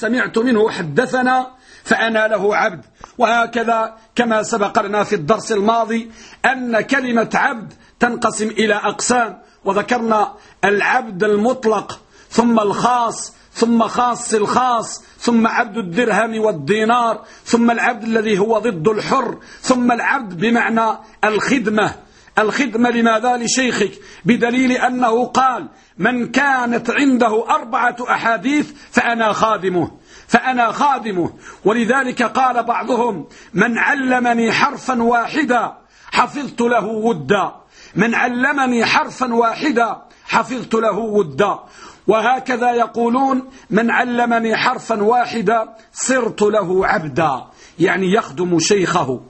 سمعت منه حدثنا فأنا له عبد. وهكذا كما سبق لنا في الدرس الماضي أن كلمة عبد تنقسم إلى أقسام. وذكرنا العبد المطلق ثم الخاص ثم خاص الخاص ثم عبد الدرهم والدينار ثم العبد الذي هو ضد الحر ثم العبد بمعنى الخدمة. الخدمة لماذا؟ لشيخك. بدليل أنه قال من كانت عنده أربعة أحاديث فأنا خادمه فأنا خادمه. ولذلك قال بعضهم من علمني حرفا واحدا حفظت له ودا. من علمني حرفا واحدا حفظت له ودا. وهكذا يقولون من علمني حرفا واحدا صرت له عبدا. يعني يخدم شيخه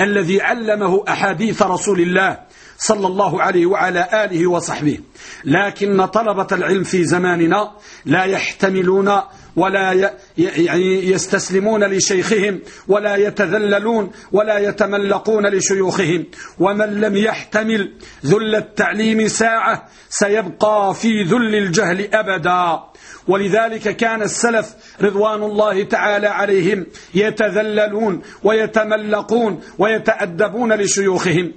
الذي علمه أحاديث رسول الله. صلى الله عليه وعلى آله وصحبه. لكن طلبة العلم في زماننا لا يحتملون ولا يعني يستسلمون لشيخهم ولا يتذللون ولا يتملقون لشيوخهم. ومن لم يحتمل ذل التعليم ساعة سيبقى في ذل الجهل أبدا. ولذلك كان السلف رضوان الله تعالى عليهم يتذللون ويتملقون ويتأدبون لشيوخهم.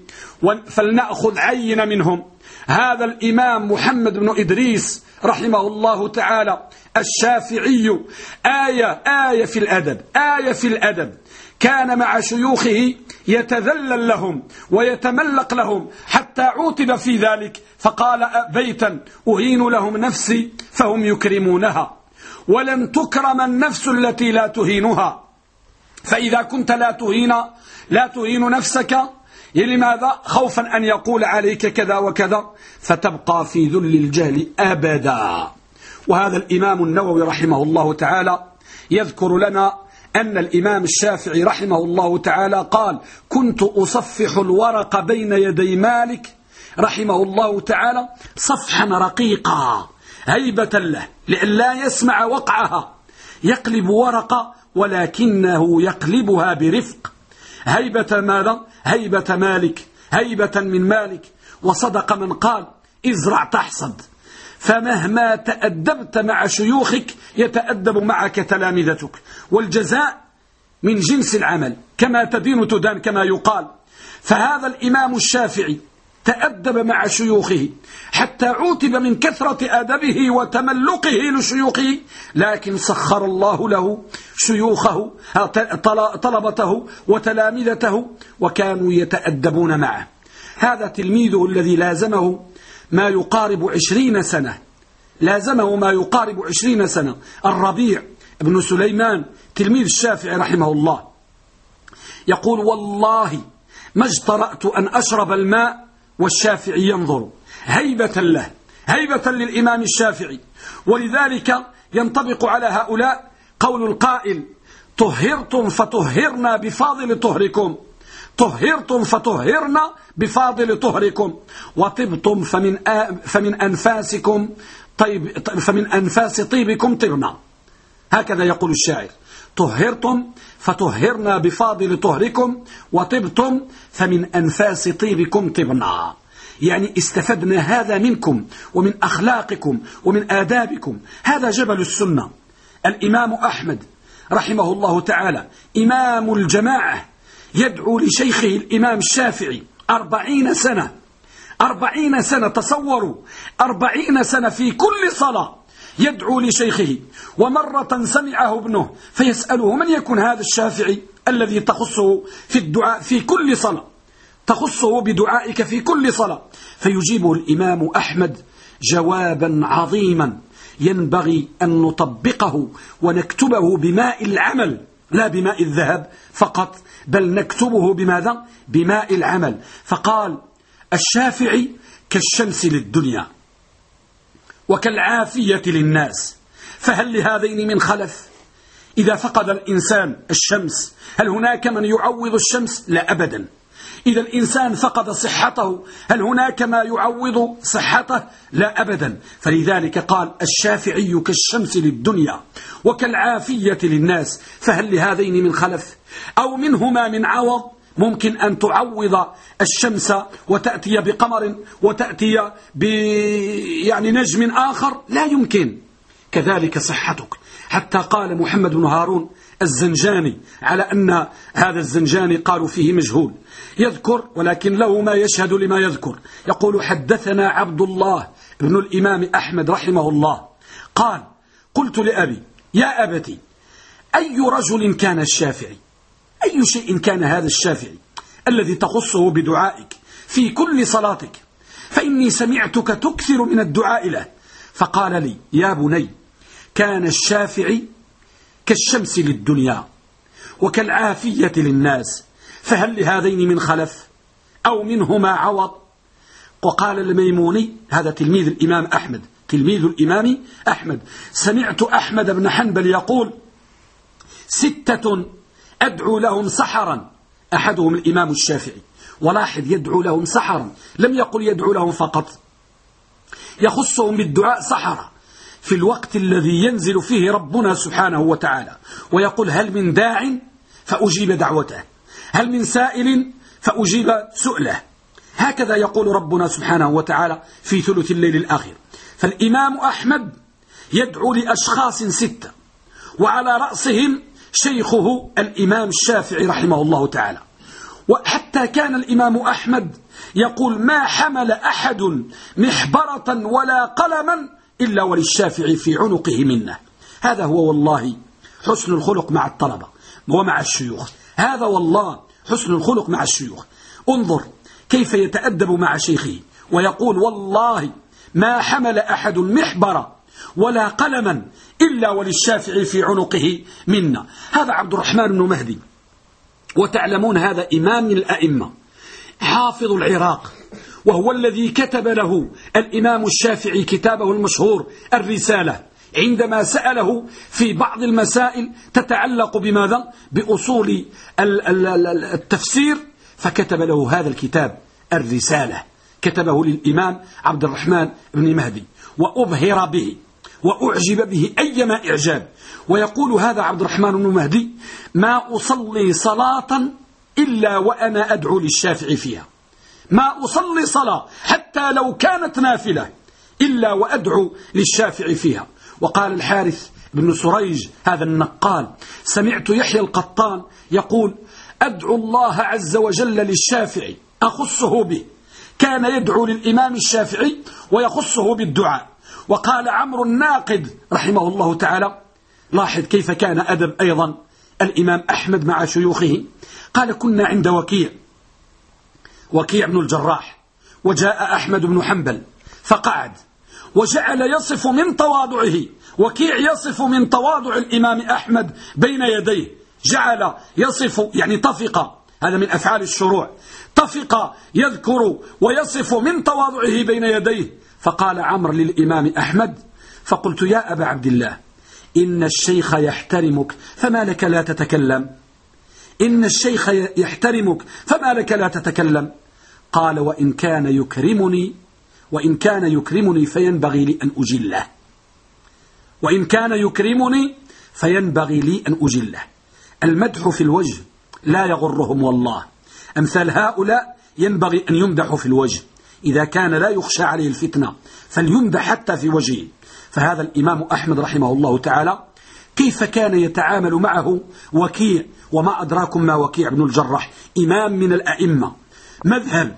فلنأخذ عين منهم. هذا الإمام محمد بن إدريس رحمه الله تعالى الشافعي آية آية في الأدب آية في الأدب. كان مع شيوخه يتذلل لهم ويتملق لهم حتى عوتب في ذلك فقال بيتا أهين لهم نفسي فهم يكرمونها. ولن تكرم النفس التي لا تهينها. فإذا كنت لا تهين لا تهين نفسك لماذا خوفا أن يقول عليك كذا وكذا فتبقى في ذل الجهل أبدا. وهذا الإمام النووي رحمه الله تعالى يذكر لنا أن الإمام الشافعي رحمه الله تعالى قال كنت أصفح الورق بين يدي مالك رحمه الله تعالى صفحا رقيقا هيبة له لأن لا يسمع وقعها يقلب ورقة ولكنه يقلبها برفق هيبة ماذا؟ هيبة مالك هيبة من مالك. وصدق من قال ازرع تحصد. فمهما تأدبت مع شيوخك يتأدب معك تلامذتك. والجزاء من جنس العمل كما تدين تدان كما يقال. فهذا الإمام الشافعي تأدب مع شيوخه حتى عوتب من كثرة أدبه وتملقه لشيوخه لكن سخر الله له شيوخه طلبته وتلامذته وكانوا يتأدبون معه. هذا تلميذه الذي لازمه ما يقارب عشرين سنة. لازمه ما يقارب عشرين سنة. الربيع بن سليمان تلميذ الشافعي رحمه الله. يقول والله ما اجترأت أن أشرب الماء والشافعي ينظر. هيبة له. هيبة للإمام الشافعي. ولذلك ينطبق على هؤلاء قول القائل طهرتم فطهرنا بفاضل طهركم. طهرتم فطهرنا بفاضل طهركم. وطبتم فمن, فمن أنفاسكم طيب فمن أنفاس طيبكم طبنا. هكذا يقول الشاعر. طهرتم فطهرنا بفاضل طهركم وطبتم فمن أنفاس طيبكم طبنا. يعني استفدنا هذا منكم ومن أخلاقكم ومن آدابكم. هذا جبل السنة. الإمام أحمد رحمه الله تعالى إمام الجماعة يدعو لشيخه الإمام الشافعي أربعين سنة. أربعين سنة تصوروا. أربعين سنة في كل صلاة. يدعو لشيخه ومرة سمعه ابنه فيسأله من يكون هذا الشافعي الذي تخصه في الدعاء في كل صلاة؟ تخصه بدعائك في كل صلاة. فيجيبه الإمام أحمد جوابا عظيما. ينبغي أن نطبقه ونكتبه بماء العمل لا بماء الذهب فقط بل نكتبه بماذا؟ بماء العمل. فقال الشافعي كالشمس للدنيا. وكالعافية للناس. فهل لهذين من خلف؟ إذا فقد الإنسان الشمس هل هناك من يعوض الشمس؟ لا أبدا. إذا الإنسان فقد صحته هل هناك ما يعوض صحته؟ لا أبدا. فلذلك قال الشافعي كالشمس للدنيا وكالعافية للناس. فهل لهذين من خلف؟ أو منهما من عوض؟ ممكن أن تعوض الشمس وتأتي بقمر وتأتي ب يعني نجم آخر؟ لا يمكن. كذلك صحتك. حتى قال محمد بن هارون الزنجاني على أن هذا الزنجاني قالوا فيه مجهول. يذكر ولكن له ما يشهد لما يذكر. يقول حدثنا عبد الله بن الإمام أحمد رحمه الله. قال قلت لأبي يا أبتي أي رجل كان الشافعي؟ أي شيء كان هذا الشافعي الذي تخصه بدعائك في كل صلاتك؟ فإني سمعتك تكثر من الدعاء له. فقال لي يا بني كان الشافعي كالشمس للدنيا وكالعافية للناس فهل لهذين من خلف؟ أو منهما عوض؟ وقال الميموني هذا تلميذ الإمام أحمد تلميذ الإمام أحمد. سمعت أحمد بن حنبل يقول ستة أدعو لهم سحرا. أحدهم الإمام الشافعي. ولاحظ يدعو لهم سحرا. لم يقل يدعو لهم فقط. يخصهم بالدعاء سحرا. في الوقت الذي ينزل فيه ربنا سبحانه وتعالى. ويقول هل من داع فأجيب دعوته. هل من سائل فأجيب سؤله. هكذا يقول ربنا سبحانه وتعالى في ثلث الليل الآخر. فالإمام أحمد يدعو لأشخاص ستة. وعلى رأسهم شيخه الإمام الشافعي رحمه الله تعالى. وحتى كان الإمام أحمد يقول ما حمل أحد محبرة ولا قلما إلا وللشافعي في عنقه منه. هذا هو والله حسن الخلق مع الطلبة ومع الشيوخ. هذا والله حسن الخلق مع الشيوخ. انظر كيف يتأدب مع شيخه ويقول والله ما حمل أحد محبرة ولا قلما إلا وللشافعي في عنقه منا. هذا عبد الرحمن بن مهدي. وتعلمون هذا إمام من الأئمة. حافظ العراق. وهو الذي كتب له الإمام الشافعي كتابه المشهور الرسالة. عندما سأله في بعض المسائل تتعلق بماذا؟ بأصول التفسير. فكتب له هذا الكتاب الرسالة. كتبه للإمام عبد الرحمن بن مهدي. وأبهر به. وأعجب به أيما إعجاب. ويقول هذا عبد الرحمن بن مهدي ما أصلي صلاة إلا وأنا أدعو للشافعي فيها. ما أصلي صلاة حتى لو كانت نافلة إلا وأدعو للشافعي فيها. وقال الحارث بن سريج هذا النقال سمعت يحيى القطان يقول أدعو الله عز وجل للشافعي أخصه به. كان يدعو للإمام الشافعي ويخصه بالدعاء. وقال عمرو الناقد رحمه الله تعالى لاحظ كيف كان أدب أيضا الإمام أحمد مع شيوخه. قال كنا عند وكيع وكيع بن الجراح وجاء أحمد بن حنبل فقعد وجعل يصف من تواضعه وكيع يصف من تواضع الإمام أحمد بين يديه جعل يصف يعني طفق هذا من أفعال الشروع طفق يذكر ويصف من تواضعه بين يديه فقال عمرو للإمام أحمد فقلت يا أبا عبد الله إن الشيخ يحترمك فما لك لا تتكلم؟ إن الشيخ يحترمك فما لك لا تتكلم؟ قال وإن كان يكرمني وإن كان يكرمني فينبغي لي أن أجله. وإن كان يكرمني فينبغي لي أن أجله. المدح في الوجه لا يغرهم والله. أمثال هؤلاء ينبغي أن يمدحوا في الوجه. إذا كان لا يخشى عليه الفتنة فليمدح حتى في وجهه. فهذا الإمام أحمد رحمه الله تعالى كيف كان يتعامل معه وكيع وما أدراكم ما وكيع بن الجرح إمام من الأئمة. مذهب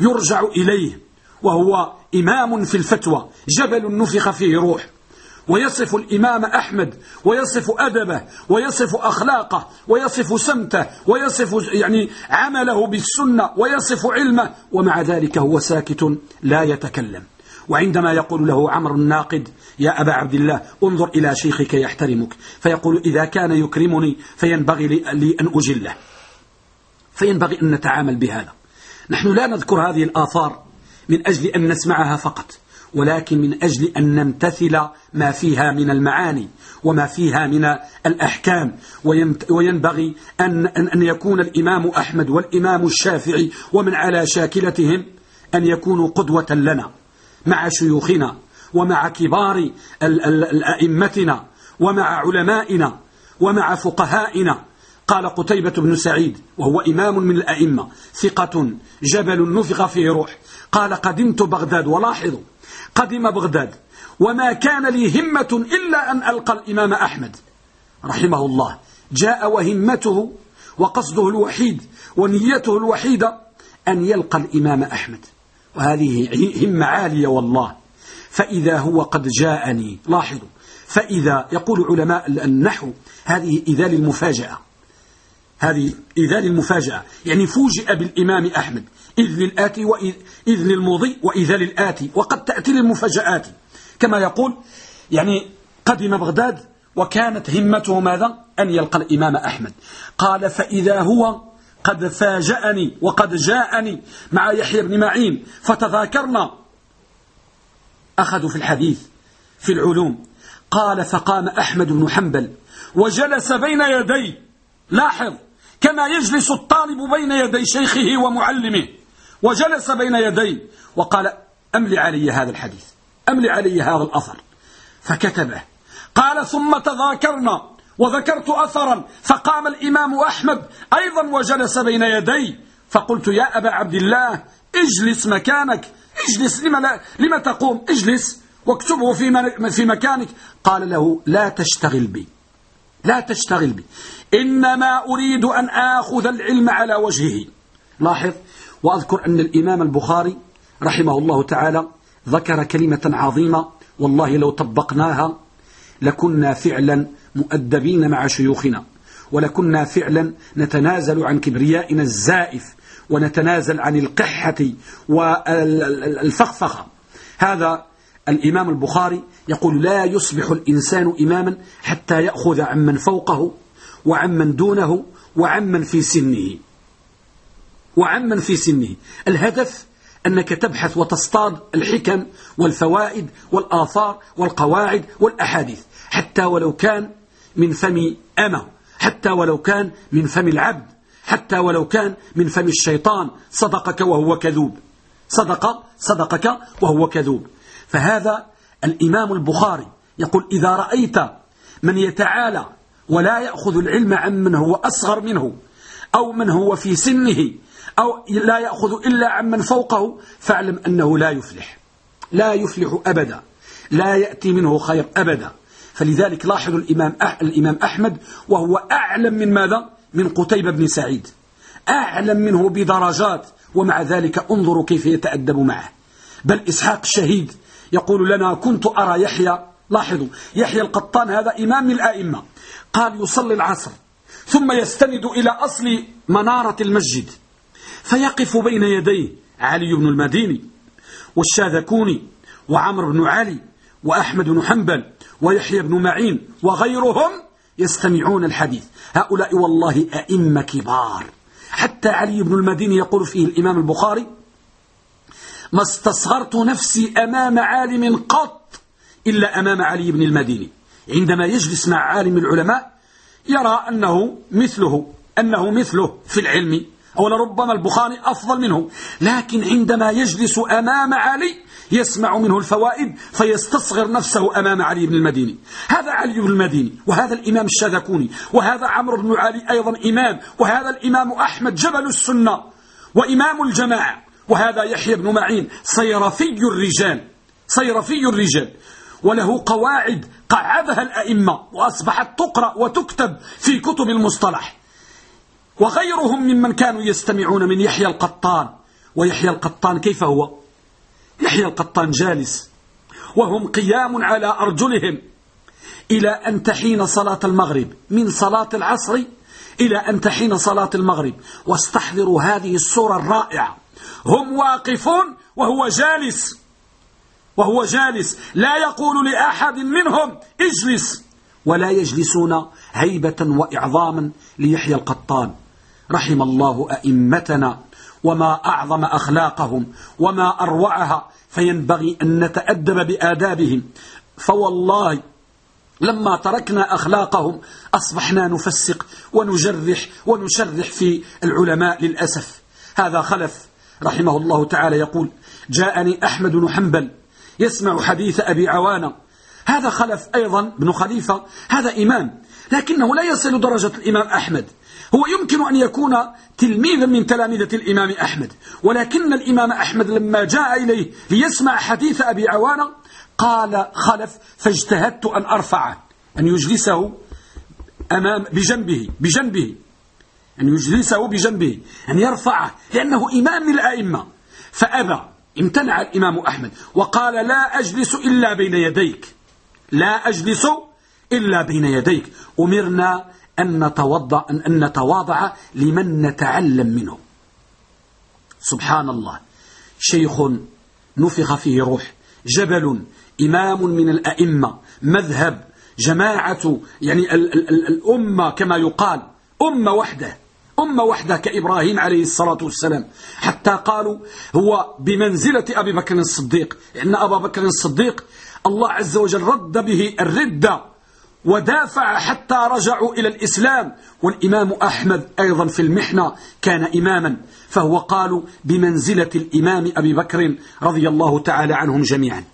يرجع إليه وهو إمام في الفتوى جبل نفخ فيه روح. ويصف الإمام أحمد ويصف أدبه ويصف أخلاقه ويصف سمته ويصف يعني عمله بالسنة ويصف علمه ومع ذلك هو ساكت لا يتكلم. وعندما يقول له عمرو الناقد يا أبا عبد الله انظر إلى شيخك يحترمك. فيقول إذا كان يكرمني فينبغي لي أن أجله. فينبغي أن نتعامل بهذا. نحن لا نذكر هذه الآثار من أجل أن نسمعها فقط. ولكن من أجل أن نمتثل ما فيها من المعاني وما فيها من الأحكام. وينبغي أن, أن يكون الإمام أحمد والإمام الشافعي ومن على شاكلتهم أن يكونوا قدوة لنا مع شيوخنا ومع كبار الأئمتنا ومع علمائنا ومع فقهائنا. قال قتيبة بن سعيد وهو إمام من الأئمة ثقة جبل نفخ فيه روح. قال قدمت بغداد ولاحظوا قدم بغداد وما كان لي همة إلا أن ألقى الإمام أحمد. رحمه الله. جاء وهمته وقصده الوحيد ونيته الوحيدة أن يلقى الإمام أحمد. وهذه همة عالية والله. فإذا هو قد جاءني لاحظوا. فإذا يقول علماء النحو هذه إذا للمفاجأة هذه إذا للمفاجأة يعني فوجئ بالإمام أحمد. إذ للآتي وإذ إذ للمضي وإذا للآتي وقد تأتي للمفاجآت. كما يقول يعني قدم بغداد وكانت همته ماذا؟ أن يلقى الإمام أحمد. قال فإذا هو قد فاجأني وقد جاءني مع يحيى بن معين فتذاكرنا. أخذوا في الحديث في العلوم. قال فقام أحمد بن حنبل وجلس بين يدي. لاحظ كما يجلس الطالب بين يدي شيخه ومعلمه. وجلس بين يدي وقال أملي علي هذا الحديث أملي علي هذا الأثر. فكتبه. قال ثم تذاكرنا وذكرت أثرا فقام الإمام أحمد أيضا وجلس بين يدي فقلت يا أبا عبد الله اجلس مكانك اجلس لما, لا لما تقوم؟ اجلس واكتبه في, في مكانك. قال له لا تشتغل بي لا تشتغل بي إنما أريد أن آخذ العلم على وجهه. لاحظ وأذكر أن الإمام البخاري رحمه الله تعالى ذكر كلمة عظيمة والله لو طبقناها لكنا فعلا مؤدبين مع شيوخنا ولكنا فعلا نتنازل عن كبريائنا الزائف ونتنازل عن القحة والفخفخة. هذا الإمام البخاري يقول لا يصبح الإنسان إماما حتى يأخذ عمن فوقه وعمن دونه وعمن في سنه. وعمن في سنه. الهدف أنك تبحث وتصطاد الحكم والفوائد والآثار والقواعد والأحاديث حتى ولو كان من فم أمة حتى ولو كان من فم العبد حتى ولو كان من فم الشيطان صدقك وهو كذوب. صدق صدقك وهو كذوب. فهذا الإمام البخاري يقول إذا رأيت من يتعالى ولا يأخذ العلم عن من هو أصغر منه أو من هو في سنه أو لا يأخذ إلا عن من فوقه فاعلم أنه لا يفلح. لا يفلح أبدا. لا يأتي منه خير أبدا. فلذلك لاحظوا الإمام, الإمام أحمد وهو أعلم من ماذا؟ من قتيبة بن سعيد. أعلم منه بدرجات ومع ذلك انظروا كيف يتأدب معه. بل إسحاق الشهيد يقول لنا كنت أرى يحيى. لاحظوا يحيى القطان هذا إمام من الآئمة. قال يصلي العصر ثم يستند إلى أصل منارة المسجد. فيقف بين يديه علي بن المديني والشاذكوني وعمر بن علي وأحمد بن حنبل ويحيى بن معين وغيرهم يستمعون الحديث. هؤلاء والله أئمة كبار. حتى علي بن المديني يقول فيه الإمام البخاري ما استصغرت نفسي أمام عالم قط إلا أمام علي بن المديني. عندما يجلس مع عالم العلماء يرى أنه مثله أنه مثله في العلم أو لربما البخاري أفضل منه. لكن عندما يجلس أمام علي يسمع منه الفوائد فيستصغر نفسه أمام علي بن المديني. هذا علي بن المديني وهذا الإمام الشاذكوني وهذا عمرو بن علي أيضا إمام وهذا الإمام أحمد جبل السنة وإمام الجماعة وهذا يحيى بن معين صيرفي الرجال صيرفي الرجال. وله قواعد قعدها الأئمة وأصبحت تقرأ وتكتب في كتب المصطلح. وغيرهم ممن كانوا يستمعون من يحيى القطان. ويحيى القطان كيف هو؟ يحيى القطان جالس. وهم قيام على أرجلهم إلى أن تحين صلاة المغرب. من صلاة العصر إلى أن تحين صلاة المغرب. واستحضروا هذه الصورة الرائعة. هم واقفون وهو جالس. وهو جالس. لا يقول لأحد منهم اجلس. ولا يجلسون هيبة وإعظاما ليحيى القطان. رحم الله أئمتنا وما أعظم أخلاقهم وما أروعها فينبغي أن نتأدب بآدابهم. فوالله لما تركنا أخلاقهم أصبحنا نفسق ونجرح ونشرح في العلماء للأسف. هذا خلف. رحمه الله تعالى يقول جاءني أحمد بن حنبل يسمع حديث أبي عوانة. هذا خلف أيضا بن خليفة هذا إمام لكنه لا يصل درجة الإمام أحمد. هو يمكن أن يكون تلميذا من تلامذة الإمام أحمد ولكن الإمام أحمد لما جاء إليه ليسمع حديث أبي عوانة قال خلف فاجتهدت أن أرفعه أن يجلسه أمام بجنبه بجنبه أن يجلسه بجنبه أن يرفعه لأنه إمام الأئمة. فأبى امتنع الإمام أحمد وقال لا أجلس إلا بين يديك لا أجلس إلا بين يديك أمرنا أن نتوضع أن نتواضع لمن نتعلم منه. سبحان الله. شيخ نفخ فيه روح. جبل إمام من الأئمة. مذهب. جماعة يعني ال ال ال الأمة كما يقال. أمة وحدة. أمة وحدة كإبراهيم عليه الصلاة والسلام. حتى قالوا هو بمنزلة أبي بكر الصديق. لأن أبا بكر الصديق الله عز وجل رد به الردة ودافع حتى رجعوا إلى الإسلام. والإمام أحمد أيضا في المحنة كان إماما. فهو قالوا بمنزلة الإمام أبي بكر رضي الله تعالى عنهم جميعا.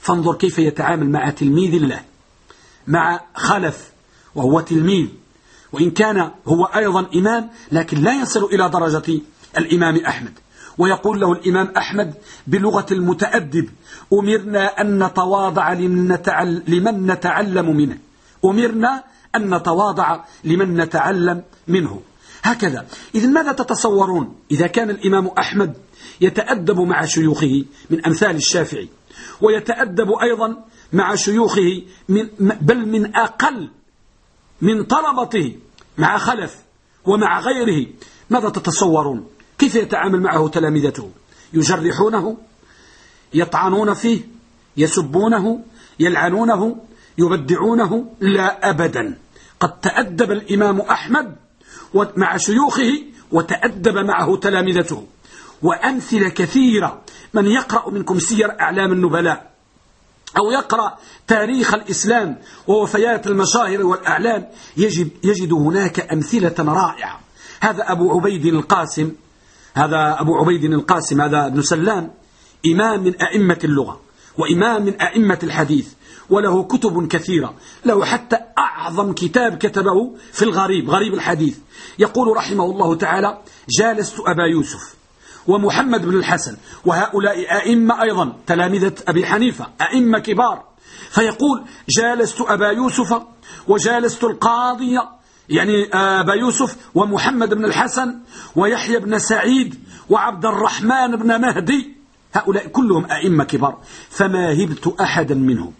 فانظر كيف يتعامل مع تلميذ الله. مع خلف وهو تلميذ. وإن كان هو أيضا إمام لكن لا يصل إلى درجة الإمام أحمد. ويقول له الإمام أحمد بلغة المتأدب أمرنا أن نتواضع لمن نتعلم منه. أمرنا أن نتواضع لمن نتعلم منه. هكذا. إذا ماذا تتصورون؟ إذا كان الإمام أحمد يتأدب مع شيوخه من أمثال الشافعي ويتأدب أيضا مع شيوخه من بل من أقل من طلبته مع خلف ومع غيره ماذا تتصورون؟ كيف يتعامل معه تلامذته؟ يجرحونه؟ يطعنون فيه؟ يسبونه؟ يلعنونه؟ يبدعونه لا أبدا. قد تأدب الإمام أحمد مع شيوخه وتأدب معه تلامذته. وأمثلة كثيرة من يقرأ منكم سير أعلام النبلاء أو يقرأ تاريخ الإسلام ووفيات المشاهر والأعلام يجد, يجد هناك أمثلة رائعة. هذا أبو عبيد القاسم هذا أبو عبيد القاسم هذا ابن سلام إمام من أئمة اللغة وإمام من أئمة الحديث. وله كتب كثيرة. له حتى أعظم كتاب كتبه في الغريب غريب الحديث. يقول رحمه الله تعالى جالست أبا يوسف ومحمد بن الحسن وهؤلاء أئمة أيضا تلامذة أبي حنيفة أئمة كبار. فيقول جالست أبا يوسف وجالست القاضية يعني أبا يوسف ومحمد بن الحسن ويحيى بن سعيد وعبد الرحمن بن مهدي. هؤلاء كلهم أئمة كبار. فما هبت أحدا منهم.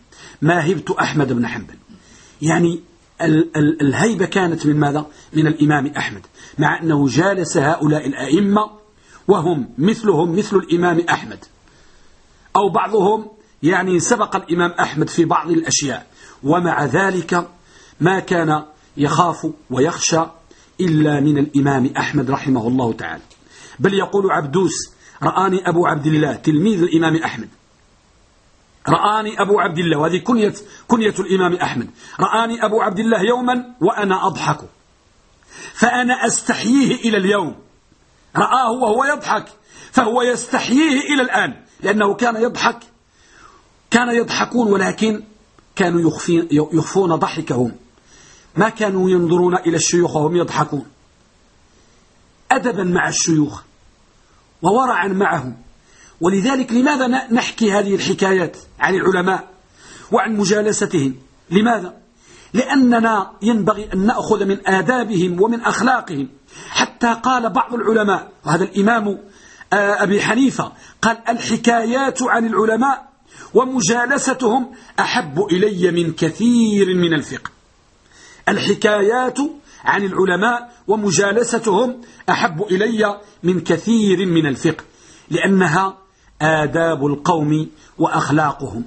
ما هبت أحمد بن حنبل. يعني ال ال الهيبة كانت من ماذا؟ من الإمام أحمد. مع أنه جالس هؤلاء الأئمة وهم مثلهم مثل الإمام أحمد. أو بعضهم يعني سبق الإمام أحمد في بعض الأشياء. ومع ذلك ما كان يخاف ويخشى إلا من الإمام أحمد رحمه الله تعالى. بل يقول عبدوس رآني أبو عبد الله تلميذ الإمام أحمد. رآني أبو عبد الله وهذه كنية, كنية الإمام أحمد. رآني أبو عبد الله يوما وأنا أضحك. فأنا أستحييه إلى اليوم. رآه وهو يضحك فهو يستحييه إلى الآن لأنه كان يضحك. كان يضحكون ولكن كانوا يخفون ضحكهم. ما كانوا ينظرون إلى الشيوخ وهم يضحكون. أدبا مع الشيوخ وورعا معهم. ولذلك لماذا نحكي هذه الحكايات عن العلماء وعن مجالستهم؟ لماذا؟ لأننا ينبغي أن نأخذ من آدابهم ومن أخلاقهم. حتى قال بعض العلماء وهذا الإمام آه، أبي حنيفة قال الحكايات عن العلماء ومجالستهم أحب إلي من كثير من الفقه. الحكايات عن العلماء ومجالستهم أحب إلي من كثير من الفقه لأنها آداب القوم وأخلاقهم.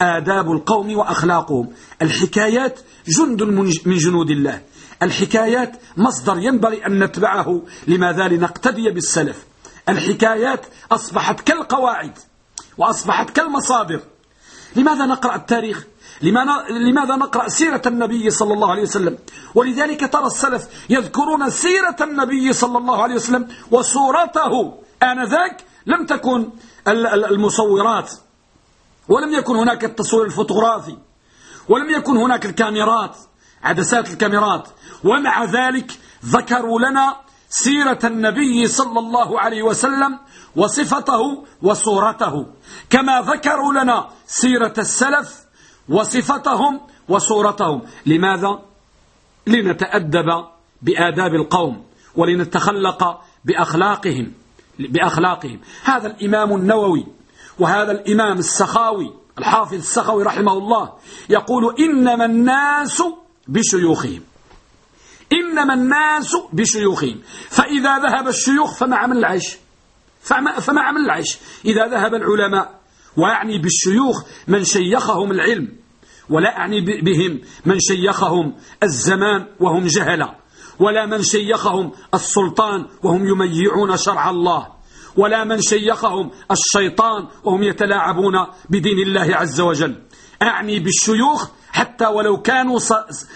آداب القوم وأخلاقهم. الحكايات جند من جنود الله. الحكايات مصدر ينبغي أن نتبعه. لماذا؟ لنقتدي بالسلف. الحكايات أصبحت كالقواعد وأصبحت كالمصادر. لماذا نقرأ التاريخ؟ لماذا نقرأ سيرة النبي صلى الله عليه وسلم؟ ولذلك ترى السلف يذكرون سيرة النبي صلى الله عليه وسلم وصورته آنذاك لم تكن المصورات ولم يكن هناك التصوير الفوتوغرافي ولم يكن هناك الكاميرات عدسات الكاميرات. ومع ذلك ذكروا لنا سيرة النبي صلى الله عليه وسلم وصفته وصورته. كما ذكروا لنا سيرة السلف وصفتهم وصورتهم. لماذا؟ لنتأدب بآداب القوم ولنتخلق بأخلاقهم. بأخلاقهم. هذا الإمام النووي وهذا الإمام السخاوي الحافظ السخاوي رحمه الله يقول إنما الناس بشيوخهم. إنما الناس بشيوخهم. فإذا ذهب الشيوخ فما عمل العيش؟ فما عمل العيش؟ إذا ذهب العلماء ويعني بالشيوخ من شيخهم العلم ولا أعني بهم من شيخهم الزمان وهم جهلا ولا من شيخهم السلطان وهم يميعون شرع الله. ولا من شيخهم الشيطان وهم يتلاعبون بدين الله عز وجل. أعني بالشيوخ حتى ولو كانوا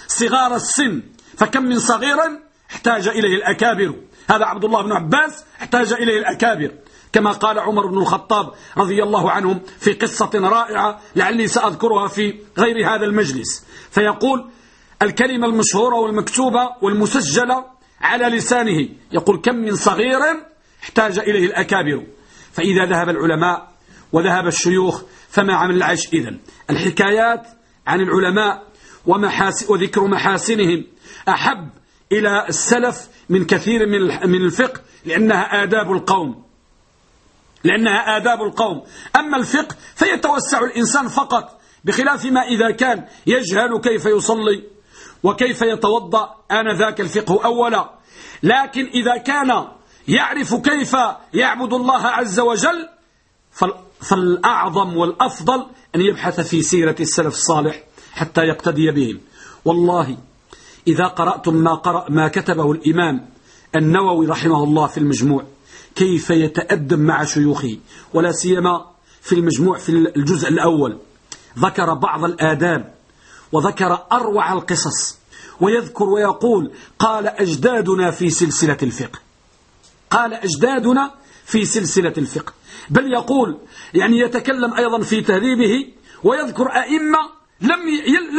صغار السن. فكم من صغير احتاج إليه الأكابر. هذا عبد الله بن عباس احتاج إليه الأكابر. كما قال عمر بن الخطاب رضي الله عنهم في قصة رائعة لعلي سأذكرها في غير هذا المجلس. فيقول الكلمة المشهورة والمكتوبة والمسجلة على لسانه. يقول كم من صغير احتاج إليه الأكابر. فإذا ذهب العلماء وذهب الشيوخ فما عمل العيش إذن الحكايات عن العلماء ومحاس وذكر محاسنهم أحب إلى السلف من كثير من الفقه لأنها آداب القوم. لأنها آداب القوم. أما الفقه فيتوسع الإنسان فقط بخلاف ما إذا كان يجهل كيف يصلي. وكيف يتوضأ؟ آنذاك الفقه أولا. لكن إذا كان يعرف كيف يعبد الله عز وجل فالأعظم والأفضل أن يبحث في سيرة السلف الصالح حتى يقتدي بهم. والله إذا قرأتم ما, قرأ ما كتبه الإمام النووي رحمه الله في المجموع كيف يتأدب مع شيوخه؟ ولا سيما في المجموع في الجزء الأول. ذكر بعض الآداب وذكر أروع القصص ويذكر ويقول قال أجدادنا في سلسلة الفقه. قال أجدادنا في سلسلة الفقه. بل يقول يعني يتكلم أيضا في تهذيبه ويذكر أئمة لم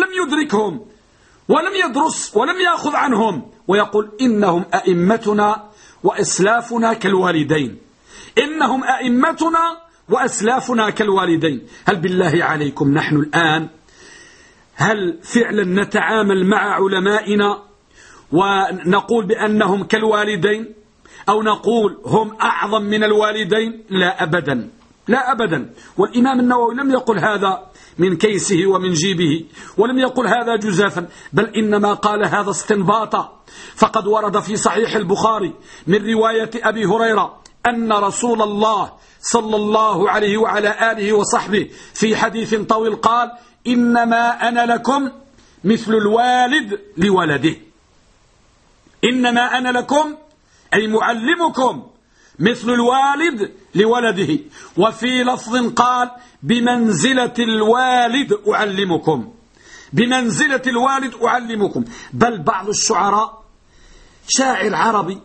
لم يدركهم ولم يدرس ولم يأخذ عنهم. ويقول إنهم أئمتنا وأسلافنا كالوالدين. إنهم أئمتنا وأسلافنا كالوالدين. هل بالله عليكم نحن الآن هل فعلا نتعامل مع علمائنا ونقول بأنهم كالوالدين أو نقول هم أعظم من الوالدين؟ لا أبدا لا أبدا. والإمام النووي لم يقل هذا من كيسه ومن جيبه ولم يقل هذا جزافا بل إنما قال هذا استنباطا. فقد ورد في صحيح البخاري من رواية أبي هريرة أن رسول الله صلى الله عليه وعلى آله وصحبه في حديث طويل قال إنما أنا لكم مثل الوالد لولده. إنما أنا لكم أي معلمكم مثل الوالد لولده. وفي لفظ قال بمنزلة الوالد أعلمكم. بمنزلة الوالد أعلمكم. بل بعض الشعراء شاعر عربي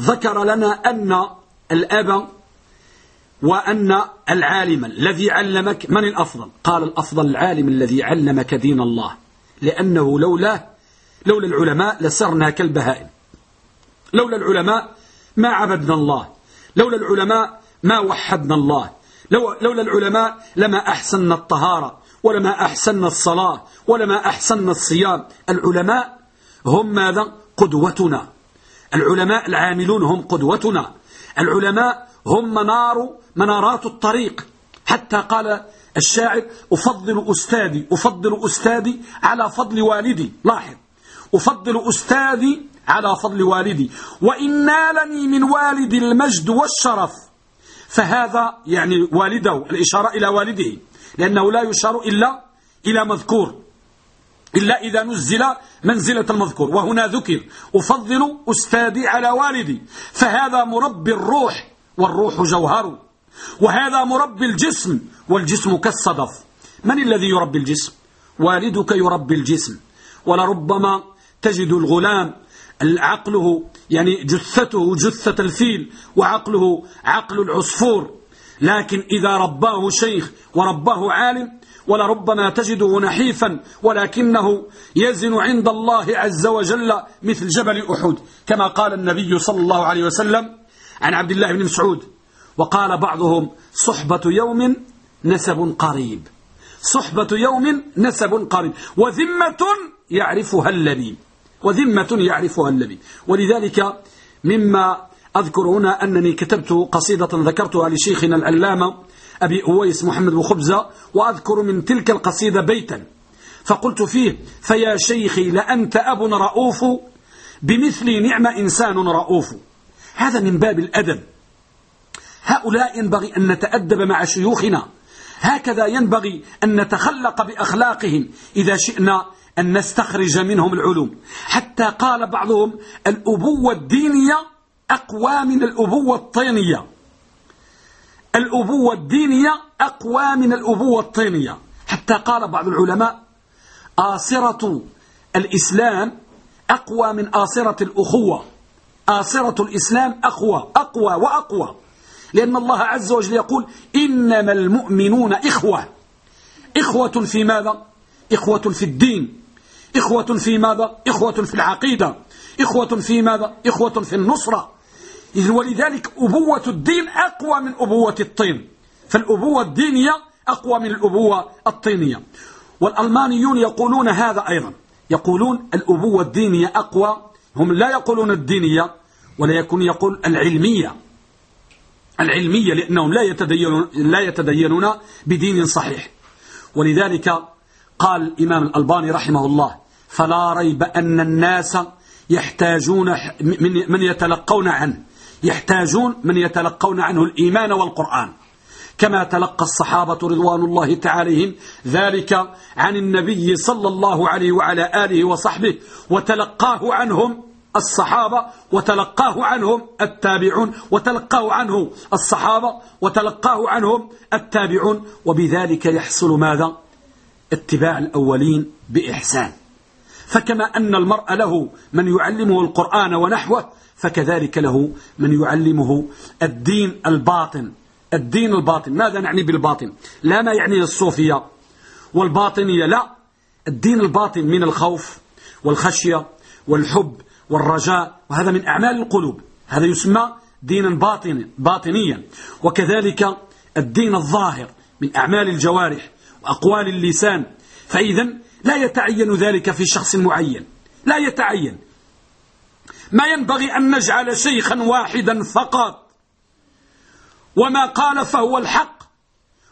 ذكر لنا أن الأب وأن العالم الذي علمك من الأفضل؟ قال الأفضل العالم الذي علمك دين الله. لأنه لولا لولا العلماء لسرنا كالبهائم. لولا العلماء ما عبدنا الله. لولا العلماء ما وحدنا الله. لو لولا العلماء لما أحسننا الطهارة ولما أحسننا الصلاة ولما أحسننا الصيام. العلماء هم ماذا؟ قدوتنا. العلماء العاملون هم قدوتنا. العلماء هم منار منارات الطريق. حتى قال الشاعر أفضل أستاذي أفضل أستاذي على فضل والدي. لاحظ. أفضل أستاذي على فضل والدي. وإن نالني من والدي المجد والشرف. فهذا يعني والده الإشارة إلى والده. لأنه لا يشار إلا إلى مذكور. إلا إذا نزل منزلة المذكور. وهنا ذكر أفضل أستاذي على والدي. فهذا مربي الروح والروح جوهر. وهذا مربي الجسم والجسم كالصدف. من الذي يربي الجسم؟ والدك يربي الجسم. ولربما تجد الغلام عقله يعني جثته جثة الفيل وعقله عقل العصفور. لكن إذا رباه شيخ ورباه عالم ولربما تجده نحيفا ولكنه يزن عند الله عز وجل مثل جبل أحد كما قال النبي صلى الله عليه وسلم عن عبد الله بن مسعود. وقال بعضهم صحبة يوم نسب قريب. صحبة يوم نسب قريب. وذمة يعرفها اللبيب وذمة يعرفها اللبيب ولذلك مما أذكر هنا أنني كتبت قصيدة ذكرتها لشيخنا العلامة أبي أويس محمد بن خبزة وأذكر من تلك القصيدة بيتا. فقلت فيه فيا شيخي لأنت أب رؤوف بمثلي نعم إنسان رؤوف. هذا من باب الأدب. هؤلاء ينبغي أن نتأدب مع شيوخنا. هكذا ينبغي أن نتخلق بأخلاقهم إذا شئنا أن نستخرج منهم العلوم. حتى قال بعضهم الأبوة الدينية أقوى من الأبوة الطينية. الأبوة الدينية أقوى من الأبوة الطينية. حتى قال بعض العلماء آصرة الإسلام أقوى من آصرة الأخوة. آصرة الإسلام أقوى أقوى وأقوى. لأن الله عز وجل يقول إنما المؤمنون إخوة. إخوة في ماذا؟ إخوة في الدين. إخوة في ماذا؟ إخوة في العقيدة. إخوة في ماذا؟ إخوة في النصرة. ولذلك أبوة الدين أقوى من أبوة الطين. فالأبوة الدينية أقوى من الأبوة الطينية. والألمانيون يقولون هذا أيضا. يقولون الأبوة الدينية أقوى. هم لا يقولون الدينية. ولا يكون يقول العلمية. العلمية لأنهم لا يتدينون, لا يتدينون بدين صحيح. ولذلك قال الإمام الألباني رحمه الله فلا ريب أن الناس يحتاجون من يتلقون عنه. يحتاجون من يتلقون عنه الإيمان والقرآن. كما تلقى الصحابة رضوان الله تعاليهم ذلك عن النبي صلى الله عليه وعلى آله وصحبه وتلقاه عنهم الصحابة وتلقاه عنهم التابعون وتلقاه عنه الصحابة وتلقاه عنهم التابعون وبذلك يحصل ماذا؟ اتباع الأولين بإحسان. فكما أن المرء له من يعلمه القرآن ونحوه فكذلك له من يعلمه الدين الباطن. الدين الباطن ماذا نعني بالباطن؟ لا ما يعني الصوفية والباطنية لا. الدين الباطن من الخوف والخشية والحب والرجاء وهذا من أعمال القلوب. هذا يسمى دينا باطن باطنيا. وكذلك الدين الظاهر من أعمال الجوارح وأقوال اللسان. فإذا لا يتعين ذلك في شخص معين. لا يتعين. ما ينبغي أن نجعل شيخا واحدا فقط. وما قال فهو الحق.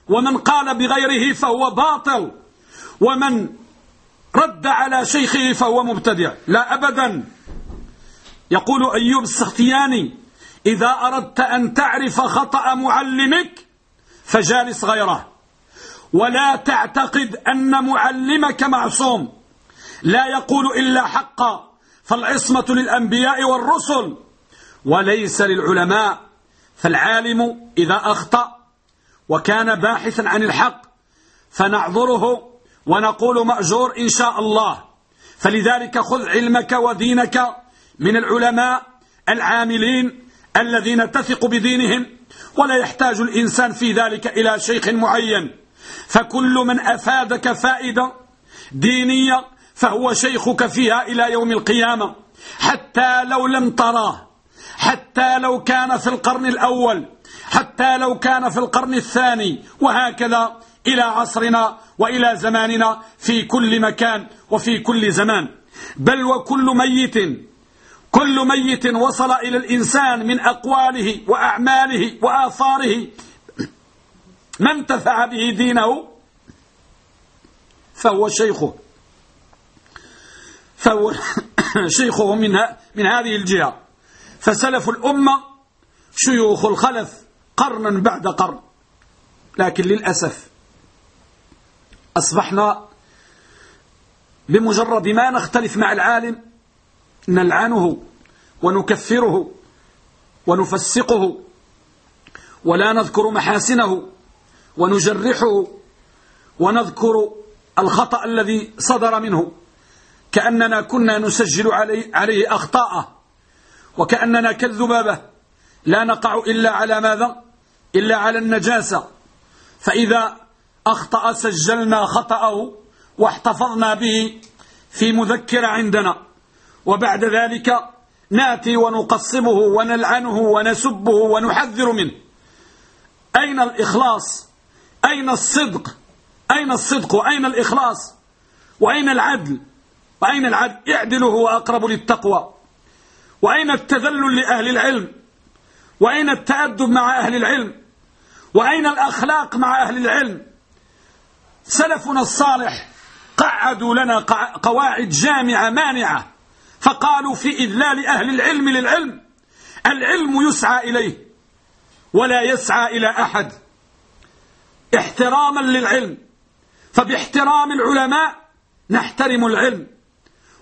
ومن قال بغيره فهو باطل. ومن رد على شيخه فهو مبتدع. لا أبدا. يقول أيوب السختياني إذا أردت أن تعرف خطأ معلمك فجالس غيره. ولا تعتقد أن معلمك معصوم. لا يقول إلا حقا فالعصمة للأنبياء والرسل. وليس للعلماء فالعالم إذا أخطأ وكان باحثا عن الحق فنعذره ونقول مأجور إن شاء الله. فلذلك خذ علمك ودينك من العلماء العاملين الذين تثق بدينهم ولا يحتاج الإنسان في ذلك إلى شيخ معين. فكل من أفادك فائدة دينية فهو شيخك فيها إلى يوم القيامة. حتى لو لم تراه حتى لو كان في القرن الأول حتى لو كان في القرن الثاني وهكذا إلى عصرنا وإلى زماننا في كل مكان وفي كل زمان. بل وكل ميت كل ميت وصل إلى الإنسان من أقواله وأعماله وآثاره. ما انتفع به دينه؟ فهو شيخه. فهو شيخه من, من هذه الجهة. فسلف الأمة شيوخ الخلف قرنا بعد قرن. لكن للأسف أصبحنا بمجرد ما نختلف مع العالم نلعنه ونكفره ونفسقه ولا نذكر محاسنه ونجرحه ونذكر الخطأ الذي صدر منه. كأننا كنا نسجل عليه, عليه أخطاءه وكأننا كالذبابة لا نقع إلا على ماذا؟ إلا على النجاسة. فإذا أخطأ سجلنا خطأه واحتفظنا به في مذكرة عندنا. وبعد ذلك ناتي ونقصبه ونلعنه ونسبه ونحذر منه. أين الإخلاص؟ أين الصدق؟ أين الصدق؟ وأين الإخلاص؟ وأين العدل؟ وأين العدل؟ اعدلوا هو أقرب للتقوى. وأين التذلل لأهل العلم؟ وأين التأدب مع أهل العلم؟ وأين الأخلاق مع أهل العلم؟ سلفنا الصالح قعدوا لنا قواعد جامعة مانعة. فقالوا في إذلال أهل العلم للعلم العلم يسعى إليه ولا يسعى إلى أحد. احتراما للعلم فباحترام العلماء نحترم العلم.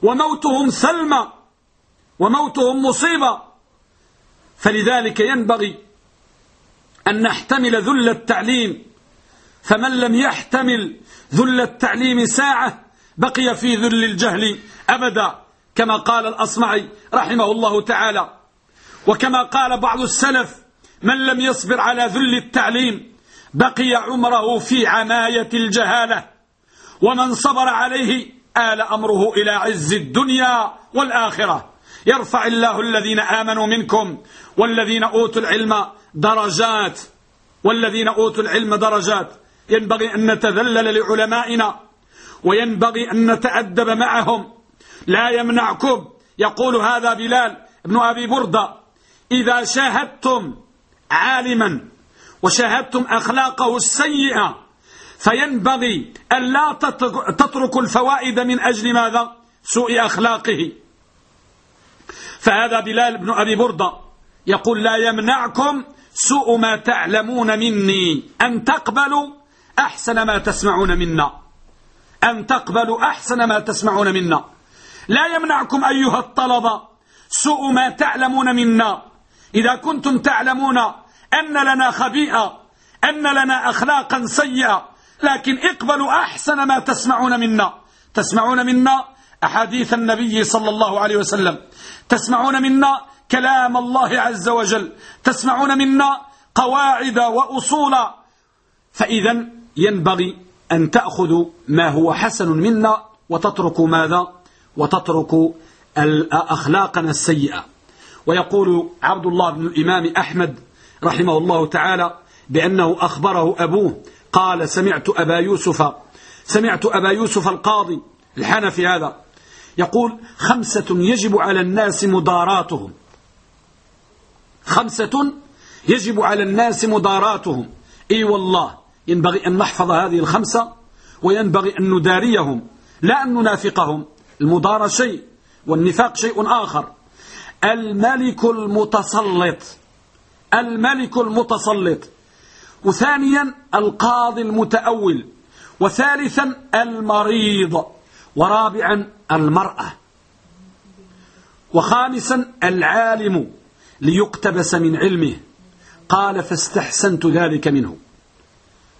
وموتهم سلمى وموتهم مصيبة فلذلك ينبغي أن نحتمل ذل التعليم. فمن لم يحتمل ذل التعليم ساعة بقي في ذل الجهل أبدا. كما قال الأصمعي رحمه الله تعالى. وكما قال بعض السلف من لم يصبر على ذل التعليم بقي عمره في عناية الجهالة. ومن صبر عليه آل أمره إلى عز الدنيا والآخرة. يرفع الله الذين آمنوا منكم والذين أوتوا العلم درجات. والذين أوتوا العلم درجات. ينبغي أن نتذلل لعلمائنا وينبغي أن نتأدب معهم. لا يمنعكم. يقول هذا بلال ابن أبي بردة إذا شاهدتم عالما وشاهدتم أخلاقه السيئة فينبغي أن لا تتركوا الفوائد من أجل ماذا؟ سوء أخلاقه. فهذا بلال بن أبي بردة يقول لا يمنعكم سوء ما تعلمون مني. أن تقبلوا أحسن ما تسمعون منا. أن تقبلوا أحسن ما تسمعون منا. لا يمنعكم أيها الطلبة سوء ما تعلمون منا. إذا كنتم تعلمون أن لنا خبيئة أن لنا أخلاقا سيئة لكن اقبلوا أحسن ما تسمعون منا. تسمعون منا أحاديث النبي صلى الله عليه وسلم. تسمعون منا كلام الله عز وجل. تسمعون منا قواعد وأصولا فإذا ينبغي أن تأخذوا ما هو حسن منا وتتركوا ماذا؟ وتتركوا أخلاقنا السيئة. ويقول عبد الله بن الإمام أحمد رحمه الله تعالى بأنه أخبره أبوه قال سمعت أبا يوسف سمعت أبا يوسف القاضي الحنفي هذا يقول خمسة يجب على الناس مداراتهم. خمسة يجب على الناس مداراتهم. إي والله ينبغي أن نحفظ هذه الخمسة وينبغي أن نداريهم لا أن ننافقهم. المدارة شيء والنفاق شيء آخر. الملك المتسلط. الملك المتسلط. وثانيا القاضي المتأول. وثالثا المريض. ورابعا المرأة. وخامسا العالم ليقتبس من علمه. قال فاستحسنت ذلك منه.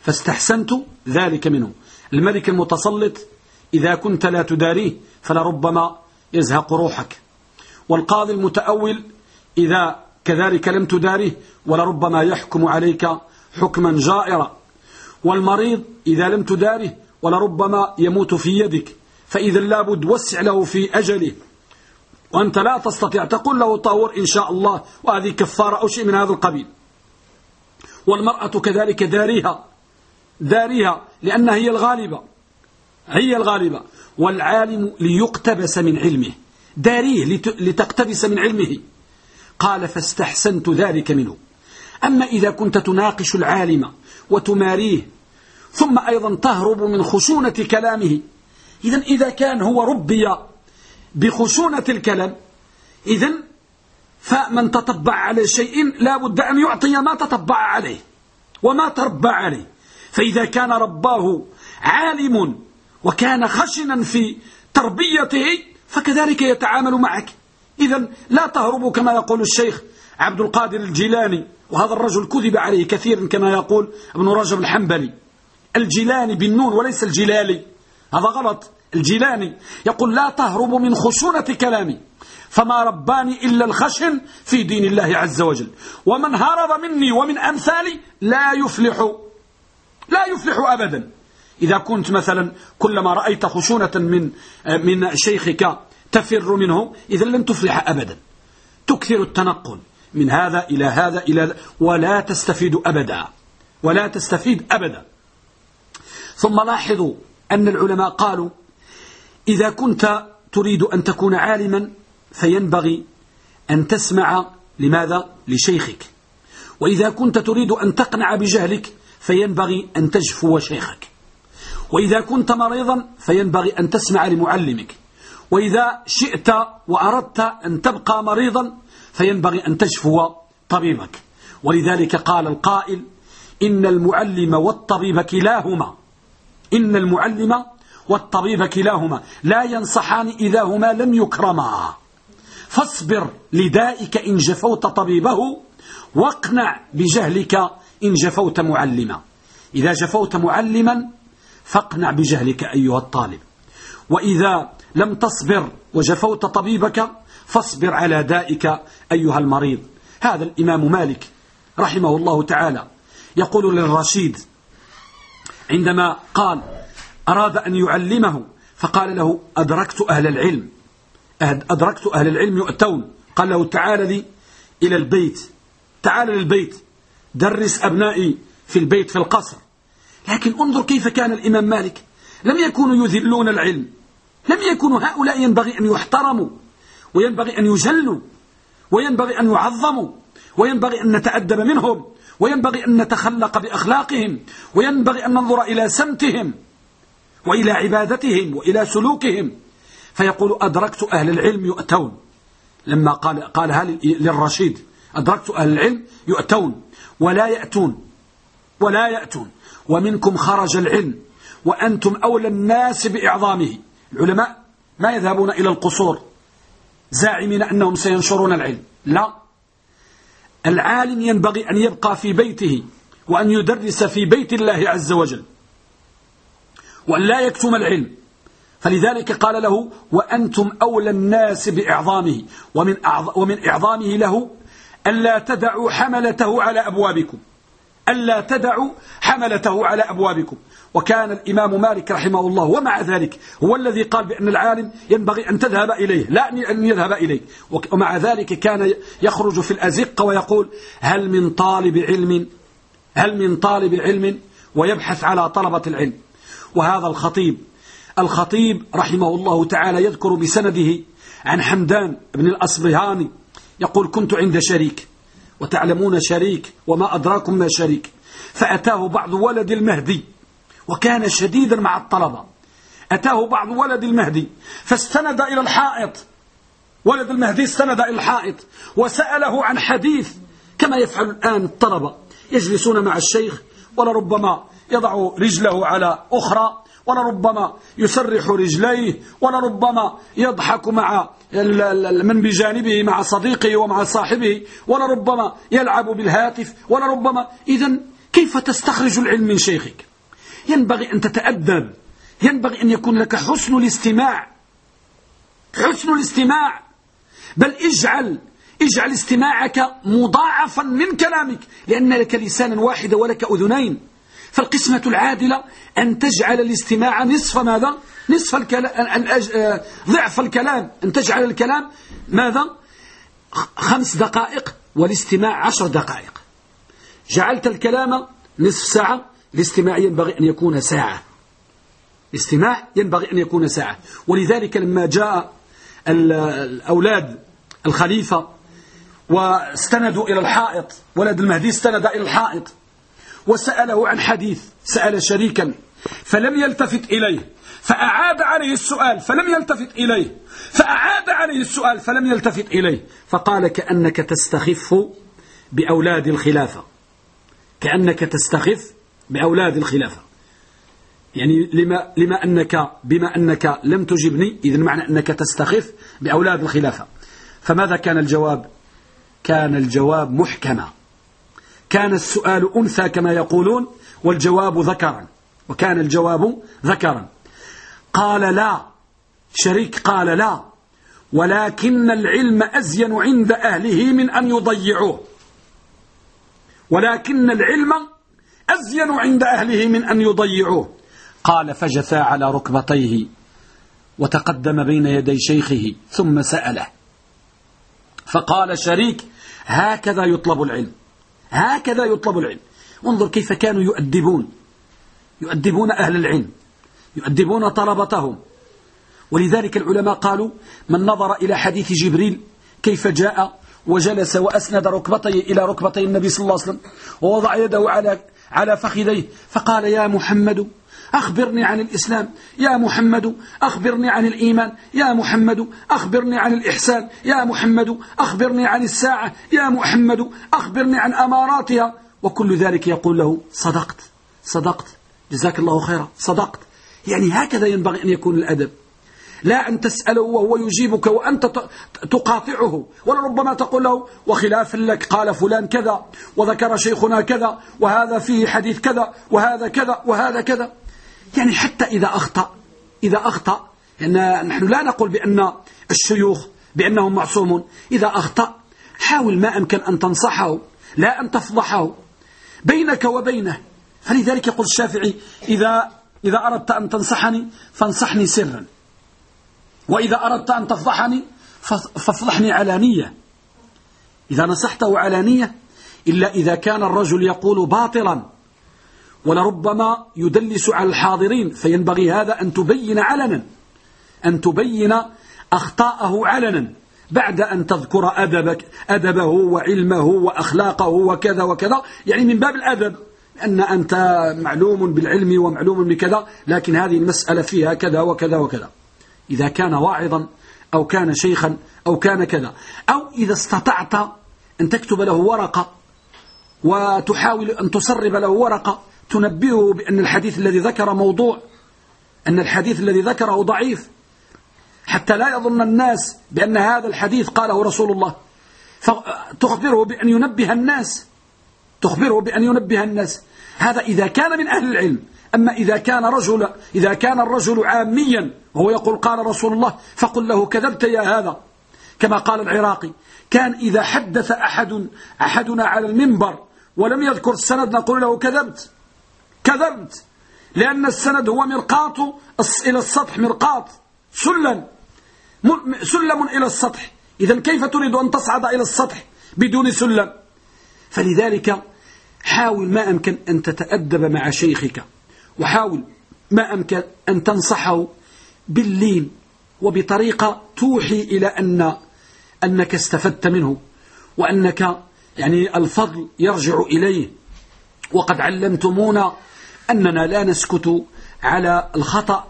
فاستحسنت ذلك منه. الملك المتسلط إذا كنت لا تداريه فلربما يزهق روحك. والقاضي المتأول إذا كذلك لم تداريه ولربما يحكم عليك حكما جائرا. والمريض إذا لم تداره ولربما يموت في يدك فإذا لابد وسع له في أجله. وأنت لا تستطيع تقول له طهور إن شاء الله وهذه كفارة أو شيء من هذا القبيل. والمرأة كذلك داريها داريها لأنها هي الغالبة. هي الغالبة والعالم ليقتبس من علمه داريه لتقتبس من علمه. قال فاستحسنت ذلك منه. أما إذا كنت تناقش العالم وتماريه ثم أيضا تهرب من خشونة كلامه. إذا إذا كان هو ربي بخشونة الكلام إذا فمن تطبع على شيء لا بد أن يعطي ما تطبع عليه وما تربى عليه. فإذا كان رباه عالم وكان خشنا في تربيته فكذلك يتعامل معك. إذا لا تهربوا كما يقول الشيخ عبد القادر الجيلاني وهذا الرجل كذب عليه كثيرا كما يقول ابن رجب الحنبلي. الجيلاني بالنون وليس الجلالي. هذا غلط. الجيلاني يقول لا تهرب من خشونة كلامي فما رباني إلا الخشن في دين الله عز وجل. ومن هرب مني ومن أمثالي لا يفلح لا يفلح أبدا. إذا كنت مثلا كلما رأيت خشونة من من شيخك تفر منه إذا لن تفلح أبدا. تكثر التنقل من هذا إلى هذا إلى ولا تستفيد أبدا. ولا تستفيد أبدا. ثم لاحظوا أن العلماء قالوا إذا كنت تريد أن تكون عالما فينبغي أن تسمع لماذا؟ لشيخك. وإذا كنت تريد أن تقنع بجهلك فينبغي أن تجفو شيخك. وإذا كنت مريضا فينبغي أن تسمع لمعلمك. وإذا شئت وأردت أن تبقى مريضا فينبغي أن تجفو طبيبك. ولذلك قال القائل إن المعلم والطبيب كلاهما. إن المعلم والطبيب كلاهما. لا ينصحان إذا هما لم يكرما. فاصبر لدائك إن جفوت طبيبه واقنع بجهلك إن جفوت معلما. إذا جفوت معلما فاقنع بجهلك أيها الطالب. وإذا لم تصبر وجفوت طبيبك فاصبر على دائك أيها المريض. هذا الإمام مالك رحمه الله تعالى يقول للرشيد عندما قال أراد أن يعلمه فقال له أدركت أهل العلم. أدركت أهل العلم يؤتون. قال له تعال لي إلى البيت. تعال للبيت. درس أبنائي في البيت في القصر. لكن انظر كيف كان الإمام مالك. لم يكونوا يذلون العلم. لم يكونوا هؤلاء ينبغي أن يحترموا وينبغي أن يجلوا وينبغي أن يعظموا وينبغي أن نتأدب منهم وينبغي أن نتخلق بأخلاقهم وينبغي أن ننظر إلى سمتهم وإلى عبادتهم وإلى سلوكهم. فيقول أدركت أهل العلم يؤتون. لما قال قالها للرشيد أدركت أهل العلم يؤتون ولا يأتون. ولا يأتون. ومنكم خرج العلم وأنتم أولى الناس بإعظامه. العلماء ما يذهبون إلى القصور زاعمين أنهم سينشرون العلم. لا. العالم ينبغي أن يبقى في بيته وأن يدرس في بيت الله عز وجل. وأن لا يكتم العلم. فلذلك قال له وأنتم أولى الناس بإعظامه. ومن, ومن إعظامه له ألا تدعوا حملته على أبوابكم. ألا تدعوا حملته على أبوابكم. وكان الإمام مالك رحمه الله ومع ذلك هو الذي قال بأن العالم ينبغي أن تذهب إليه لا أن يذهب إليه ومع ذلك كان يخرج في الأزقة ويقول هل من طالب علم هل من طالب علم ويبحث على طلبة العلم؟ وهذا الخطيب الخطيب رحمه الله تعالى يذكر بسنده عن حمدان بن الأصبهاني يقول كنت عند شريك. وتعلمون شريك وما أدراكم ما شريك. فأتاه بعض ولد المهدي وكان شديدا مع الطلبة. أتاه بعض ولد المهدي فاستند إلى الحائط. ولد المهدي استند إلى الحائط وسأله عن حديث كما يفعل الآن الطلبة. يجلسون مع الشيخ ولربما يضع رجله على أخرى. ولربما يسرح رجليه ولربما يضحك مع من بجانبه مع صديقه ومع صاحبه ولربما يلعب بالهاتف ولربما إذا كيف تستخرج العلم من شيخك؟ ينبغي أن تتأدب ينبغي أن يكون لك حسن الاستماع حسن الاستماع. بل اجعل اجعل استماعك مضاعفا من كلامك لأن لك لسانا واحدا ولك أذنين. فالقسمة العادلة أن تجعل الاستماع نصف ماذا؟ نصف الكلام ضعف الكلام. أن تجعل الكلام ماذا؟ خمس دقائق والاستماع عشر دقائق. جعلت الكلام نصف ساعة الاستماع ينبغي أن يكون ساعة. الاستماع ينبغي أن يكون ساعة. ولذلك لما جاء الأولاد الخليفة واستندوا إلى الحائط ولد المهدي استند إلى الحائط. وسأله عن حديث سأل شريكا فلم يلتفت إليه فأعاد عليه السؤال فلم يلتفت إليه فأعاد عليه السؤال فلم يلتفت إليه فقال كأنك تستخف بأولاد الخلافة كأنك تستخف بأولاد الخلافة. يعني لما, لما أنك بما أنك لم تجبني إذن معنى أنك تستخف بأولاد الخلافة. فماذا كان الجواب؟ كان الجواب محكما. كان السؤال أنثى كما يقولون والجواب ذكرا وكان الجواب ذكرا. قال لا شريك قال لا ولكن العلم أزين عند أهله من أن يضيعوه. ولكن العلم أزين عند أهله من أن يضيعوه. قال فجثى على ركبتيه وتقدم بين يدي شيخه ثم سأله. فقال شريك هكذا يطلب العلم. هكذا يطلب العلم. انظر كيف كانوا يؤدبون. يؤدبون أهل العلم. يؤدبون طلبتهم. ولذلك العلماء قالوا من نظر إلى حديث جبريل كيف جاء وجلس وأسند ركبتيه إلى ركبتي النبي صلى الله عليه وسلم ووضع يده على على فخذيه فقال يا محمد أخبرني عن الإسلام. يا محمد أخبرني عن الإيمان. يا محمد أخبرني عن الإحسان. يا محمد أخبرني عن الساعة. يا محمد أخبرني عن أماراتها. وكل ذلك يقول له صدقت صدقت. جزاك الله خيرا. صدقت. يعني هكذا ينبغي أن يكون الأدب. لا أن تسأله وهو يجيبك وأنت تقاطعه. ولربما تقول له وخلاف لك قال فلان كذا وذكر شيخنا كذا وهذا فيه حديث كذا وهذا كذا وهذا كذا. يعني حتى إذا أخطأ إذا أخطأ لأن نحن لا نقول بأن الشيوخ بأنهم معصومون. إذا أخطأ حاول ما أمكن أن تنصحه لا أن تفضحه. بينك وبينه. فلذلك يقول الشافعي إذا, إذا أردت أن تنصحني فانصحني سرا. وإذا أردت أن تفضحني فافضحني علانية إذا نصحته علانية إلا إذا كان الرجل يقول باطلا. ولربما يدلس على الحاضرين فينبغي هذا أن تبين علنا أن تبين أخطاءه علنا بعد أن تذكر أدبك أدبه وعلمه وأخلاقه وكذا وكذا يعني من باب الأدب أن أنت معلوم بالعلم ومعلوم بكذا لكن هذه المسألة فيها كذا وكذا وكذا. إذا كان واعظا أو كان شيخا أو كان كذا. أو إذا استطعت أن تكتب له ورقة وتحاول أن تسرب له ورقة تنبهه بأن الحديث الذي ذكر موضوع أن الحديث الذي ذكره ضعيف حتى لا يظن الناس بأن هذا الحديث قاله رسول الله. فتخبره بأن ينبه الناس تخبره بأن ينبه الناس. هذا إذا كان من أهل العلم. أما إذا كان رجل إذا كان الرجل عاميا وهو يقول قال رسول الله فقل له كذبت يا هذا. كما قال العراقي كان إذا حدث أحد أحدنا على المنبر ولم يذكر السند نقول له كذبت. كذبت لأن السند هو مرقاط إلى السطح مرقاط. سلم. سلم إلى السطح. إذا كيف تريد أن تصعد إلى السطح بدون سلم؟ فلذلك حاول ما أمكن أن تتأدب مع شيخك. وحاول ما أمكن أن تنصحه باللين وبطريقة توحي إلى أن أنك استفدت منه. وأنك يعني الفضل يرجع إليه. وقد علمتمونا أننا لا نسكت على الخطأ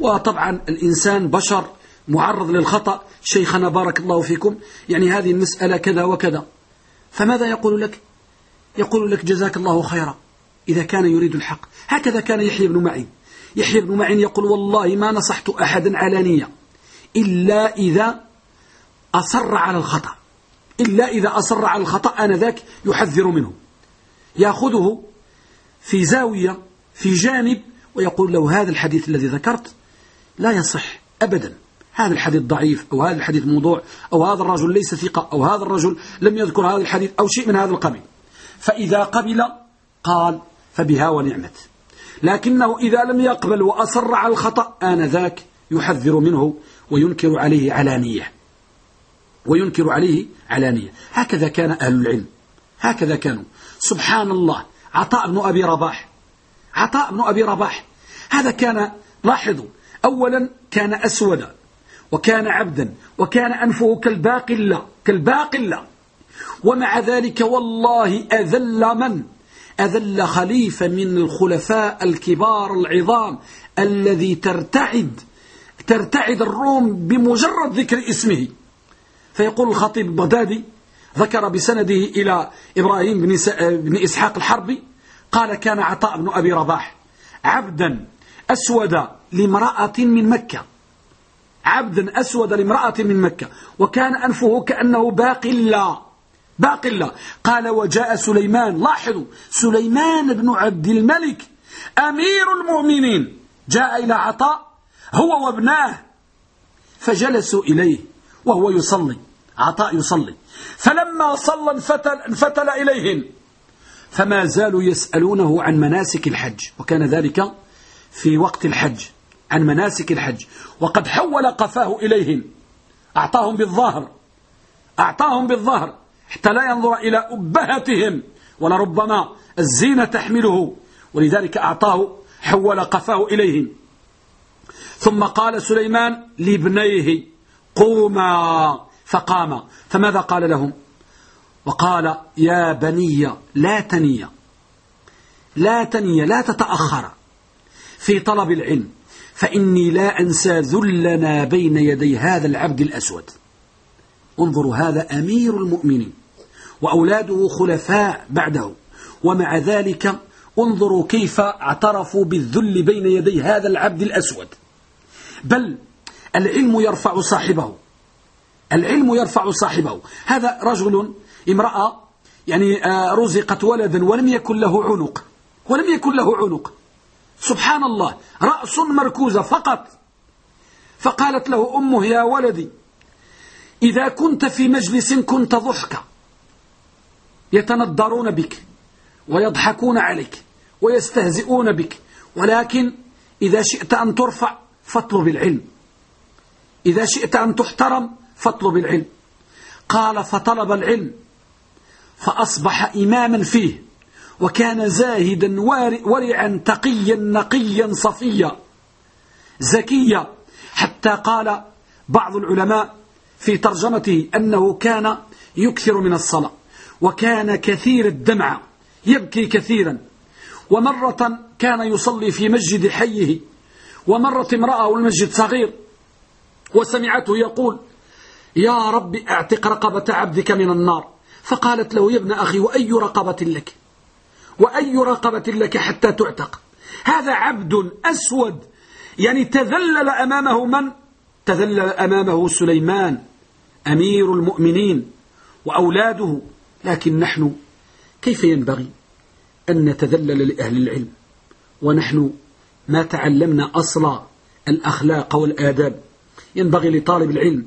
وطبعا الإنسان بشر معرض للخطأ. شيخنا بارك الله فيكم يعني هذه المسألة كذا وكذا. فماذا يقول لك؟ يقول لك جزاك الله خيرا إذا كان يريد الحق. هكذا كان يحيى بن معين. يحيى بن معين يقول والله ما نصحت أحدا علانية إلا إذا أصر على الخطأ. إلا إذا أصر على الخطأ آنذاك يحذر منه. يأخذه في زاوية في جانب ويقول له هذا الحديث الذي ذكرت لا يصح أبدا. هذا الحديث ضعيف أو هذا الحديث موضوع أو هذا الرجل ليس ثقة أو هذا الرجل لم يذكر هذا الحديث أو شيء من هذا القبيل. فإذا قبل قال فبها ونعمت. لكنه إذا لم يقبل وأصر على الخطأ آنذاك يحذر منه وينكر عليه علانية. وينكر عليه علانية. هكذا كان أهل العلم. هكذا كانوا. سبحان الله. عطاء بن أبي رباح عطاء بن أبي رباح. هذا كان لاحظوا أولا كان أسودا وكان عبدا وكان أنفه كالباقلة كالباقلة ومع ذلك والله أذل من؟ أذل خليفة من الخلفاء الكبار العظام الذي ترتعد ترتعد الروم بمجرد ذكر اسمه. فيقول الخطيب البغدادي ذكر بسنده إلى إبراهيم بن إسحاق الحربي قال كان عطاء بن أبي رباح عبدا أسود لامرأة من مكة. عبدا أسود لامرأة من مكة. وكان أنفه كأنه باقلا باقلا قال وجاء سليمان. لاحظوا سليمان بن عبد الملك أمير المؤمنين. جاء إلى عطاء هو وابناه. فجلسوا إليه وهو يصلي. عطاء يصلي. فلما صلى انفتل, انفتل إليهم فما زالوا يسألونه عن مناسك الحج وكان ذلك في وقت الحج عن مناسك الحج. وقد حول قفاه إليهم أعطاهم بالظهر أعطاهم بالظهر حتى لا ينظر إلى أبهتهم ولربما الزينة تحمله. ولذلك أعطاه حول قفاه إليهم. ثم قال سليمان لابنيه قوما فقام فماذا قال لهم؟ وقال يا بني لا تني لا تني لا تتأخر في طلب العلم فإني لا أنسى ذلنا بين يدي هذا العبد الأسود. انظروا هذا أمير المؤمنين وأولاده خلفاء بعده ومع ذلك انظروا كيف اعترفوا بالذل بين يدي هذا العبد الأسود. بل العلم يرفع صاحبه العلم يرفع صاحبه. هذا رجل امرأة يعني آه، رزقت ولدا ولم يكن له عنق ولم يكن له عنق. سبحان الله رأس مركوزة فقط. فقالت له أمه يا ولدي إذا كنت في مجلس كنت ضحكا يتندرون بك ويضحكون عليك ويستهزئون بك ولكن إذا شئت أن ترفع فاطلب العلم. إذا شئت أن تحترم فاطلب العلم. قال فطلب العلم فأصبح إماما فيه وكان زاهدا ورعا تقيا نقيا صفيا. زكيا حتى قال بعض العلماء في ترجمته أنه كان يكثر من الصلاة وكان كثير الدمع يبكي كثيرا. ومرة كان يصلي في مسجد حيه ومرة امرأة والمسجد صغير وسمعته يقول يا رب أعتق رقبة عبدك من النار. فقالت له يا ابن أخي وأي رقبة لك؟ وأي رقبة لك حتى تعتق؟ هذا عبد أسود. يعني تذلل أمامه من؟ تذلل أمامه سليمان أمير المؤمنين وأولاده. لكن نحن كيف ينبغي أن نتذلل لأهل العلم؟ ونحن ما تعلمنا أصل الأخلاق والآداب. ينبغي لطالب العلم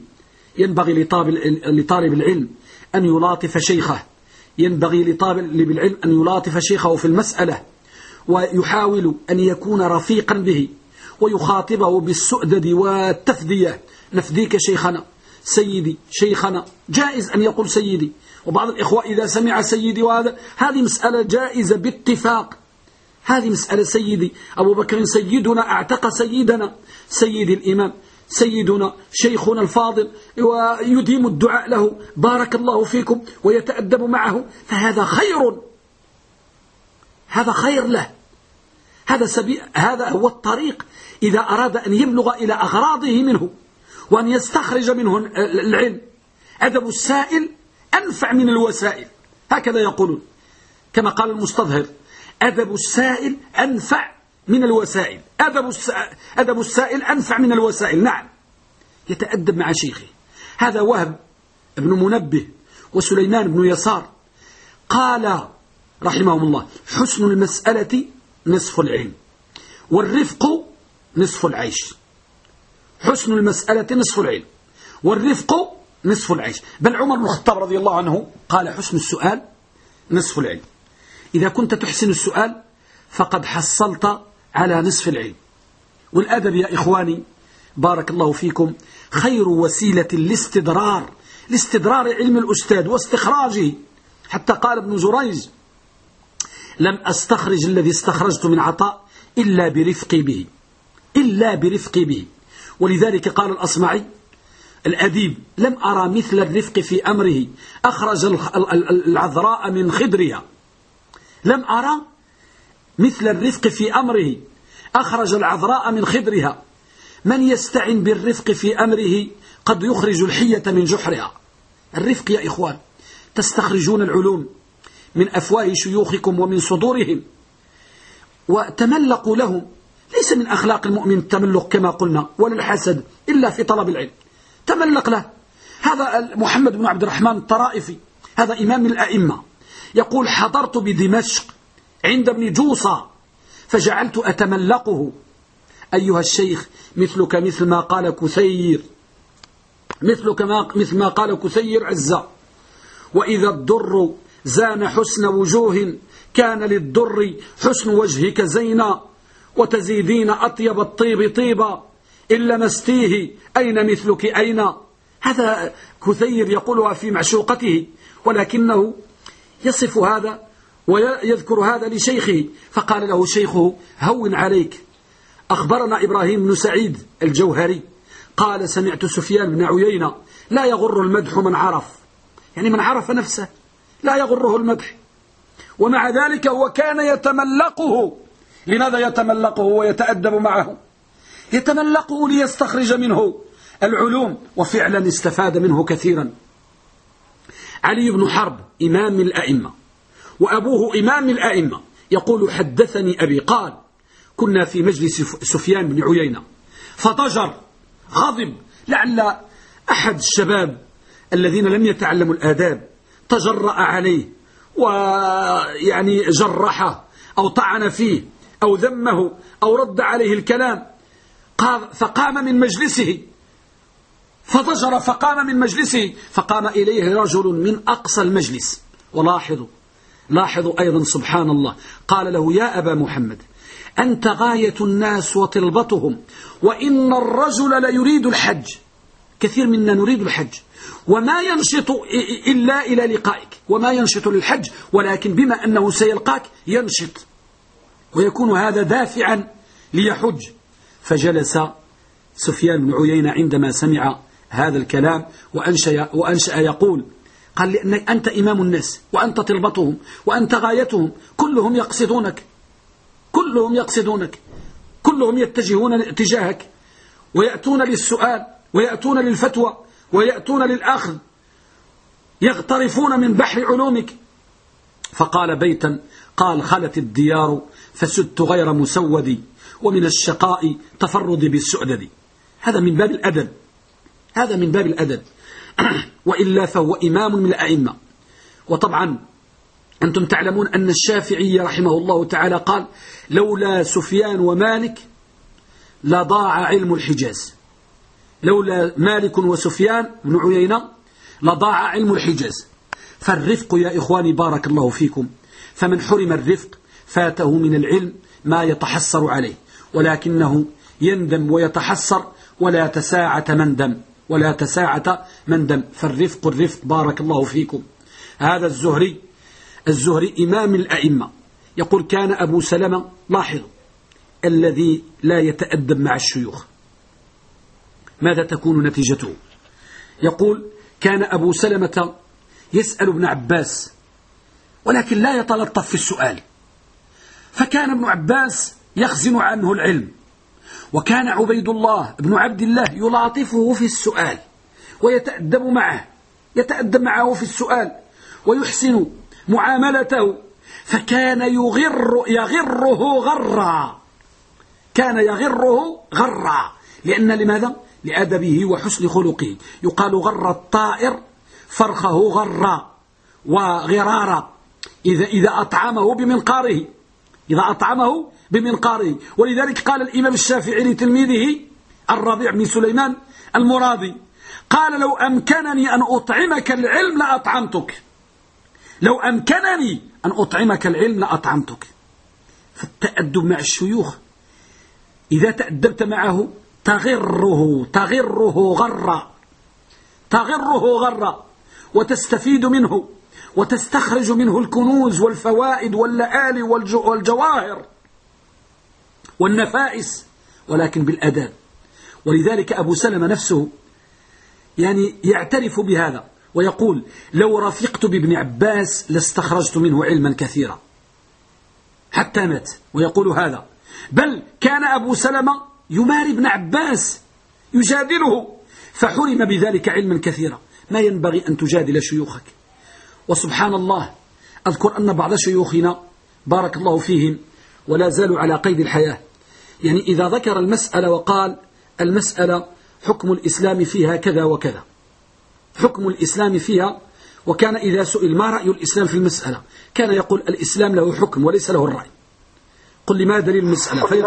ينبغي لطالب العلم أن يلاطف شيخه. ينبغي لطالب العلم أن يلاطف شيخه في المسألة ويحاول أن يكون رفيقا به ويخاطبه بالسؤدد والتفدية. نفديك شيخنا سيدي شيخنا. جائز أن يقول سيدي. وبعض الإخوة إذا سمع سيدي وهذا هذه مسألة جائزة باتفاق. هذه مسألة سيدي أبو بكر سيدنا أعتق سيدنا. سيدي الإمام سيدنا شيخنا الفاضل ويديم الدعاء له. بارك الله فيكم ويتأدب معه. فهذا خير. هذا خير له. هذا سبيل هذا هو الطريق. إذا أراد أن يبلغ إلى أغراضه منه وأن يستخرج منه العلم أدب السائل أنفع من الوسائل. هكذا يقولون. كما قال المستظهر أدب السائل أنفع من الوسائل. أدب أدب السائل أنفع من الوسائل. نعم. يتأدب مع شيخه. هذا وهب ابن منبه وسليمان بن يسار قال رحمهم الله حسن المسألة نصف العلم والرفق نصف العيش. حسن المسألة نصف العلم والرفق نصف العيش. بل عمر بن الخطاب رضي الله عنه قال حسن السؤال نصف العلم. إذا كنت تحسن السؤال فقد حصلت على نصف العلم. والأدب يا إخواني بارك الله فيكم خير وسيلة لاستدرار لاستدرار علم الأستاذ واستخراجه. حتى قال ابن جريج لم أستخرج الذي استخرجت من عطاء إلا برفقي به إلا برفقي به. ولذلك قال الأصمعي الأديب لم أرى مثل الرفق في أمره أخرج العذراء من خدرها لم أرى مثل الرفق في أمره. أخرج العذراء من خدرها من يستعن بالرفق في أمره قد يخرج الحية من جحرها. الرفق يا إخوان تستخرجون العلوم من أفواه شيوخكم ومن صدورهم. وتملقوا لهم. ليس من أخلاق المؤمن التملق كما قلنا ولا الحسد إلا في طلب العلم. تملق له. هذا محمد بن عبد الرحمن الطرائفي هذا إمام الأئمة. يقول حضرت بدمشق عند ابن جوصة فجعلت أتملقه. أيها الشيخ مثلك مثل ما قال كثير مثلك ما مثل ما قال كثير عزة وإذا الدر زان حسن وجوه كان للدر حسن وجهك زينا. وتزيدين أطيب الطيب طيبا إن لمستيه أين مثلك أين. هذا كثير يقولها في معشوقته ولكنه يصف هذا ويذكر هذا لشيخه. فقال له شيخه هون عليك. أخبرنا إبراهيم بن سعيد الجوهري. قال سمعت سفيان بن عيينة لا يغر المدح من عرف. يعني من عرف نفسه لا يغره المدح. ومع ذلك هو كان يتملقه. لماذا يتملقه ويتأدب معه؟ يتملقه ليستخرج منه. العلوم وفعلا استفاد منه كثيرا. علي بن حرب إمام الأئمة. وأبوه إمام الأئمة. يقول حدثني أبي قال كنا في مجلس سفيان بن عيينة. فضجر غضب لعل أحد الشباب الذين لم يتعلموا الآداب تجرأ عليه ويعني جرحه أو طعن فيه أو ذمه أو رد عليه الكلام. فقام من مجلسه. فضجر فقام من مجلسه. فقام إليه رجل من أقصى المجلس. ولاحظوا لاحظوا أيضا سبحان الله قال له يا أبا محمد أنت غاية الناس وطلبتهم وإن الرجل ليريد الحج. كثير منا نريد الحج. وما ينشط إلا إلى لقائك. وما ينشط للحج ولكن بما أنه سيلقاك ينشط. ويكون هذا دافعا ليحج. فجلس سفيان بن عيينة عندما سمع هذا الكلام وأنشأ, وأنشأ يقول قال لأن أنت إمام الناس وأنت طلبتهم وأنت غايتهم كلهم يقصدونك كلهم يقصدونك كلهم يتجهون اتجاهك ويأتون للسؤال ويأتون للفتوى ويأتون للأخذ يغترفون من بحر علومك. فقال بيتا قال خلت الديار فسدت غير مسودي ومن الشقاء تفرد بالسؤدد. هذا من باب الأدب هذا من باب الأدب. وإلا فهو إمام من الأئمة. وطبعا أنتم تعلمون أن الشافعي رحمه الله تعالى قال لولا سفيان ومالك لضاع علم الحجاز. لولا مالك وسفيان بن عيينة لضاع علم الحجاز. فالرفق يا إخواني بارك الله فيكم. فمن حرم الرفق فاته من العلم ما يتحسر عليه ولكنه يندم ويتحسر ولا تساعة مندم ولا تساعة مندم فالرفق الرفق بارك الله فيكم. هذا الزهري الزهري إمام الأئمة. يقول كان أبو سلمة لاحظوا الذي لا يتأدب مع الشيوخ. ماذا تكون نتيجته؟ يقول كان أبو سلمة يسأل ابن عباس ولكن لا يتلطف في السؤال. فكان ابن عباس يخزن عنه العلم. وكان عبيد الله بن عبد الله يلاطفه في السؤال ويتأدب معه يتأدب معه في السؤال ويحسن معاملته فكان يغر يغره غرا. كان يغره غرا. لأن لماذا؟ لأدبه وحسن خلقه. يقال غر الطائر فرخه غرا. وغرارا. إذا, إذا أطعمه بمنقاره. إذا أطعمه بمنقاره ولذلك قال الإمام الشافعي لتلميذه الربيع بن سليمان المراضي قال لو أمكنني أن أطعمك العلم لأطعمتك. لو أمكنني أن أطعمك العلم لأطعمتك. فالتأدب مع الشيوخ إذا تأدبت معه تغره تغره غرا. تغره غرا. وتستفيد منه وتستخرج منه الكنوز والفوائد واللآلي والجواهر. والنفائس ولكن بالأداب. ولذلك أبو سلمة نفسه يعني يعترف بهذا ويقول لو رفقت بابن عباس لاستخرجت منه علما كثيرا. حتى مات ويقول هذا. بل كان أبو سلمة يماري ابن عباس يجادله فحرم بذلك علما كثيرا. ما ينبغي أن تجادل شيوخك. وسبحان الله أذكر أن بعض شيوخنا بارك الله فيهم ولا زالوا على قيد الحياة. يعني إذا ذكر المسألة وقال المسألة حكم الإسلام فيها كذا وكذا. حكم الإسلام فيها وكان إذا سئل ما رأي الإسلام في المسألة؟ كان يقول الإسلام له حكم وليس له الرأي. قل لي ما دليل المسألة؟ في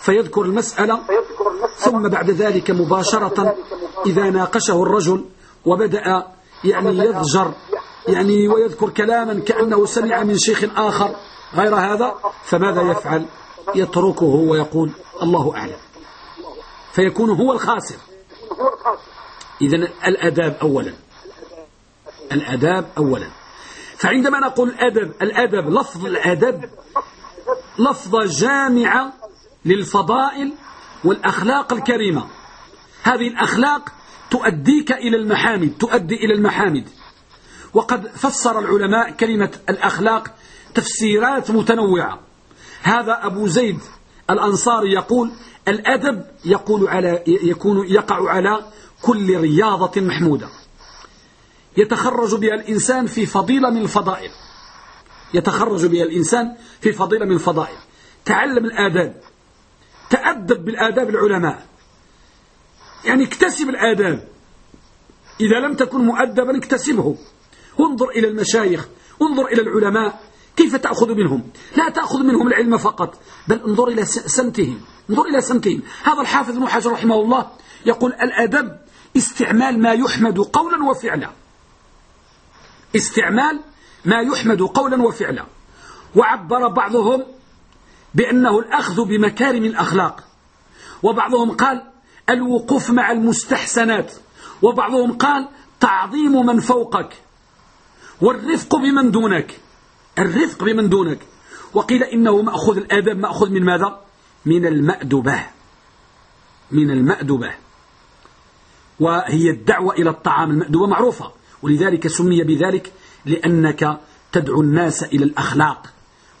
فيذكر المسألة ثم بعد ذلك مباشرة إذا ناقشه الرجل وبدأ يعني يضجر يعني ويذكر كلاما كأنه سمع من شيخ آخر غير هذا فماذا يفعل؟ يتركه ويقول الله أعلم. فيكون هو الخاسر. إذا الأداب أولا. الأداب أولا. فعندما نقول الأدب الأدب لفظ الأدب لفظة جامعة للفضائل والأخلاق الكريمة. هذه الأخلاق تؤديك إلى المحامد تؤدي إلى المحامد. وقد فسر العلماء كلمة الأخلاق تفسيرات متنوعة. هذا أبو زيد الأنصاري يقول الأدب يقول على يكون يقع على كل رياضة محمودة. يتخرج بها الإنسان في فضيلة من الفضائل. يتخرج بها الإنسان في فضيلة من الفضائل. تعلم الآداب. تأدب بالآداب العلماء. يعني اكتسب الآداب. إذا لم تكن مؤدبا اكتسبه. انظر إلى المشايخ. انظر إلى العلماء. كيف تأخذ منهم؟ لا تأخذ منهم العلم فقط بل انظر إلى سمتهم انظر إلى سمتهم هذا الحافظ ابن حجر رحمه الله يقول الأدب استعمال ما يحمد قولا وفعلا. استعمال ما يحمد قولا وفعلا. وعبر بعضهم بأنه الأخذ بمكارم الأخلاق. وبعضهم قال الوقوف مع المستحسنات. وبعضهم قال تعظيم من فوقك. والرفق بمن دونك. الرفق بمن دونك. وقيل إنه مأخذ الآداب مأخذ من ماذا؟ من المأدبة. من المأدبة. وهي الدعوة إلى الطعام المأدبة معروفة. ولذلك سمي بذلك لأنك تدعو الناس إلى الأخلاق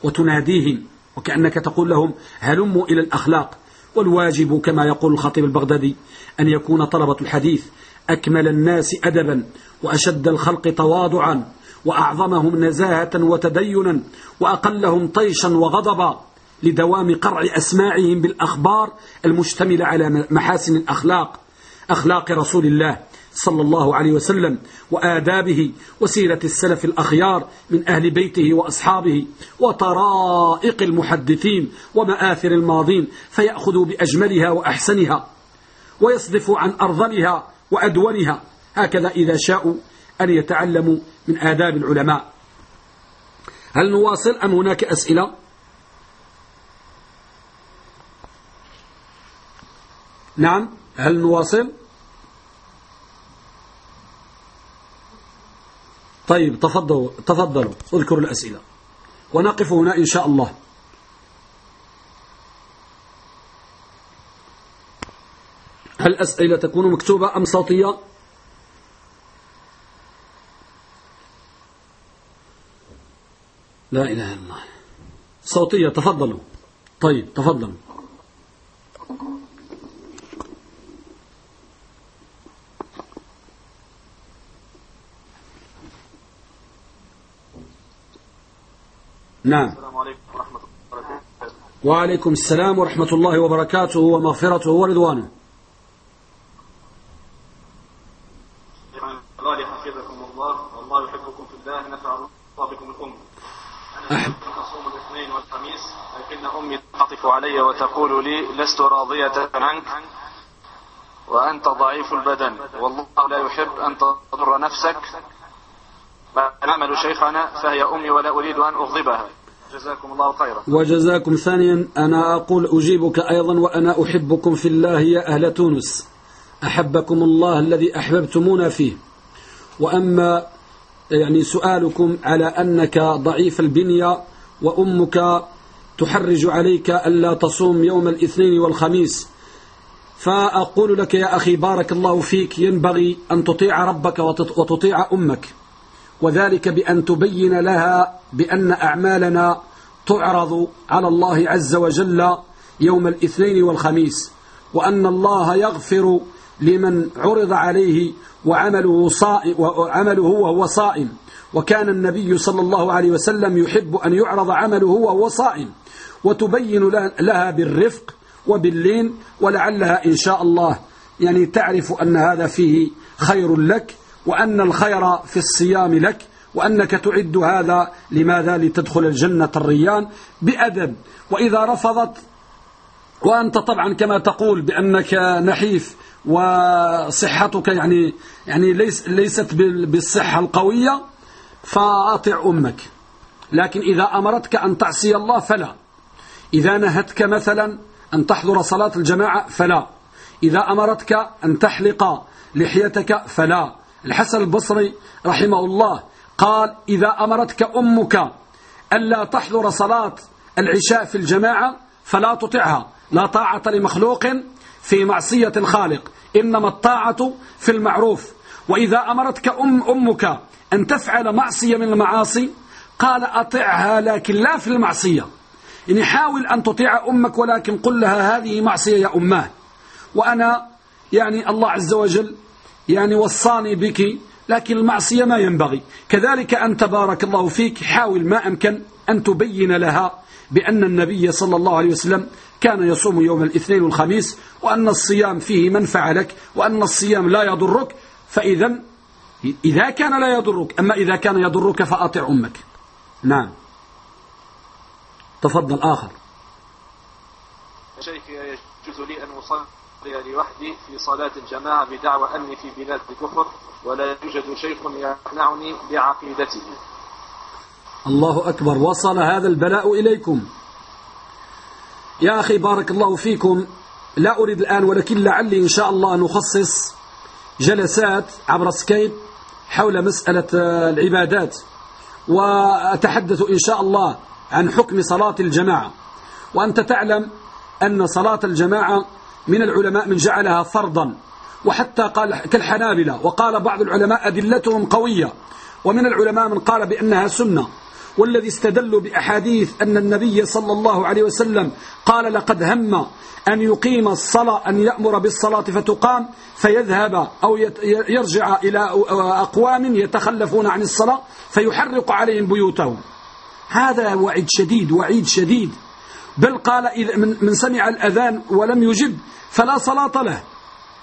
وتناديهم وكأنك تقول لهم هلموا إلى الأخلاق. والواجب كما يقول الخطيب البغدادي أن يكون طلبة الحديث أكمل الناس أدبا وأشد الخلق تواضعا. وأعظمهم نزاهة وتدينا وأقلهم طيشا وغضبا لدوام قرع أسماعهم بالأخبار المشتملة على محاسن الأخلاق أخلاق رسول الله صلى الله عليه وسلم وآدابه وسيرة السلف الأخيار من أهل بيته وأصحابه وطرائق المحدثين ومآثر الماضين فيأخذوا بأجملها وأحسنها ويصدفوا عن أرضنها وأدونها هكذا إذا شاءوا أن يتعلموا من آداب العلماء. هل نواصل أم هناك أسئلة؟ نعم. هل نواصل؟ طيب تفضلوا تفضلوا اذكروا الأسئلة. ونقف هنا إن شاء الله. هل الأسئلة تكون مكتوبة أم صوتية؟ لا إله إلا الله. صوتية تفضلوا. طيب تفضلوا. نعم. السلام عليكم ورحمة الله وبركاته. وعليكم السلام ورحمة الله وبركاته ومغفرته ورضوانه الله حفظكم الله والله يحبكم في الله نفع الله بكم الأم أنا أصوم الاثنين والخميس لكن أمي تعطف علي وتقول لي لست راضية عنك وأنت ضعيف البدن. والله لا يحب أن تضر نفسك. نعمل شيخنا فهي أمي ولا أريد أن أغضبها. جزاكم الله خيرا. وجزاكم ثانيا أنا أقول أجيبك أيضا وأنا أحبكم في الله يا أهل تونس. أحبكم الله الذي أحببتمونا فيه. وأما يعني سؤالكم على أنك ضعيف البنية وأمك تحرج عليك ألا تصوم يوم الاثنين والخميس. فأقول لك يا أخي بارك الله فيك ينبغي أن تطيع ربك وتطيع أمك. وذلك بأن تبين لها بأن أعمالنا تعرض على الله عز وجل يوم الاثنين والخميس وأن الله يغفر لمن عرض عليه وعمله, صائم وعمله وهو صائم. وكان النبي صلى الله عليه وسلم يحب أن يعرض عمله وهو صائم. وتبين لها بالرفق وباللين ولعلها إن شاء الله. يعني تعرف أن هذا فيه خير لك وأن الخير في الصيام لك وأنك تعد هذا لماذا؟ لتدخل الجنة الريان بأدب. وإذا رفضت وأنت طبعا كما تقول بأنك نحيف وصحتك يعني يعني ليس ليست بالصحة القوية فأطع أمك. لكن إذا أمرتك أن تعصي الله فلا. إذا نهتك مثلا أن تحضر صلاة الجماعة فلا. إذا أمرتك أن تحلق لحيتك فلا. الحسن البصري رحمه الله قال إذا أمرتك أمك ألا تحضر صلاة العشاء في الجماعة فلا تطعها. لا طاعة لمخلوق في معصية الخالق إنما الطاعة في المعروف. وإذا أمرتك أم أمك أن تفعل معصية من المعاصي قال أطعها لكن لا في المعصية. يعني حاول أن تطيع أمك ولكن قل لها هذه معصية يا أماه وأنا يعني الله عز وجل يعني وصاني بك لكن المعصية ما ينبغي. كذلك أنت بارك الله فيك حاول ما أمكن أن تبين لها بأن النبي صلى الله عليه وسلم كان يصوم يوم الاثنين والخميس وأن الصيام فيه منفعة لك وأن الصيام لا يضرك. فإذا إذا كان لا يضرك أما إذا كان يضرك فأطع أمك. نعم. تفضل آخر. شيخ يجوز لي أن أصلي لوحدي في صلاة الجماعة بدعوى أني في بلاد الكفر ولا يوجد شيخ يقنعني بعقيدته. الله أكبر. وصل هذا البلاء إليكم. يا أخي بارك الله فيكم. لا أريد الآن ولكن لعلي إن شاء الله نخصص جلسات عبر سكيب حول مسألة العبادات. وأتحدث إن شاء الله عن حكم صلاة الجماعة. وأنت تعلم أن صلاة الجماعة من العلماء من جعلها فرضا. وحتى قال كالحنابلة وقال بعض العلماء أدلتهم قوية. ومن العلماء من قال بأنها سنة. والذي استدلوا بأحاديث أن النبي صلى الله عليه وسلم قال لقد هم أن يقيم الصلاة أن يأمر بالصلاة فتقام فيذهب أو يرجع إلى أقوام يتخلفون عن الصلاة فيحرق عليهم بيوتهم. هذا وعيد شديد وعيد شديد. بل قال إذا من سمع الأذان ولم يجب فلا صلاة له.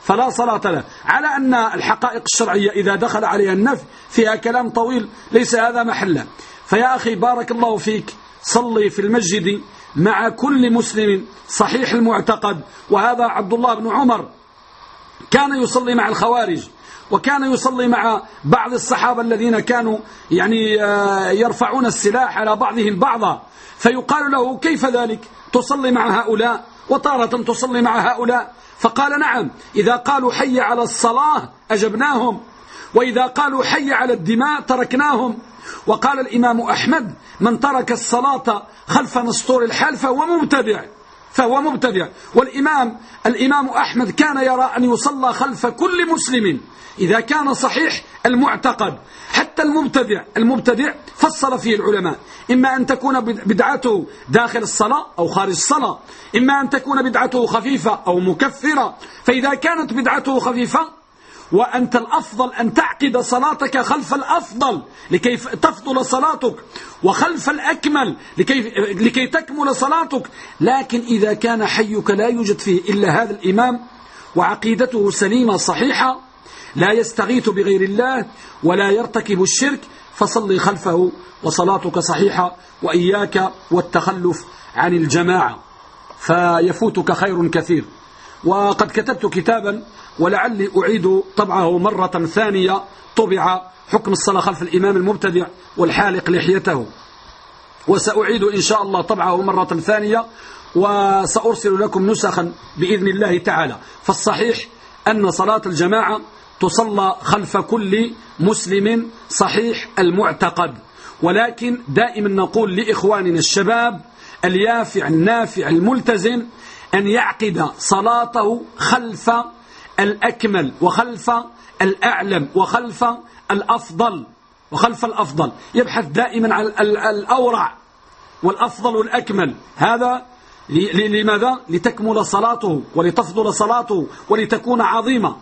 فلا صلاة له. على أن الحقائق الشرعية إذا دخل عليها النفي فيها كلام طويل ليس هذا محله فيا أخي بارك الله فيك. صلي في المسجد مع كل مسلم صحيح المعتقد. وهذا عبد الله بن عمر كان يصلي مع الخوارج. وكان يصلي مع بعض الصحابة الذين كانوا يعني آه، يرفعون السلاح على بعضهم بعضا. فيقال له كيف ذلك؟ تصلي مع هؤلاء وتارة تصلي مع هؤلاء. فقال نعم إذا قالوا حي على الصلاة أجبناهم وإذا قالوا حي على الدماء تركناهم. وقال الإمام أحمد من ترك الصلاة خلف مسطور الحال فهو مبتدع فهو مبتدع. والإمام الإمام أحمد كان يرى أن يصلى خلف كل مسلم. إذا كان صحيح المعتقد. حتى المبتدع المبتدع فصل فيه العلماء. إما أن تكون بدعته داخل الصلاة أو خارج الصلاة. إما أن تكون بدعته خفيفة أو مكفرة. فإذا كانت بدعته خفيفة وأنت الأفضل أن تعقد صلاتك خلف الأفضل لكي تفضل صلاتك وخلف الأكمل لكي, لكي تكمل صلاتك. لكن إذا كان حيك لا يوجد فيه إلا هذا الإمام وعقيدته سليمة صحيحة لا يستغيث بغير الله ولا يرتكب الشرك فصلي خلفه وصلاتك صحيحة وإياك والتخلف عن الجماعة. فيفوتك خير كثير. وقد كتبت كتابا ولعلي أعيد طبعه مرة ثانية طبع حكم الصلاة خلف الإمام المبتدع والحالق لحيته. وسأعيد إن شاء الله طبعه مرة ثانية وسأرسل لكم نسخا بإذن الله تعالى. فالصحيح أن صلاة الجماعة تصلى خلف كل مسلم صحيح المعتقد. ولكن دائما نقول لإخواننا الشباب اليافع النافع الملتزم أن يعقد صلاته خلف الأكمل وخلف الأعلم وخلف الأفضل وخلف الأفضل. يبحث دائما عن الأورع والأفضل والأكمل. هذا لماذا؟ لتكمل صلاته ولتفضل صلاته ولتكون عظيمة.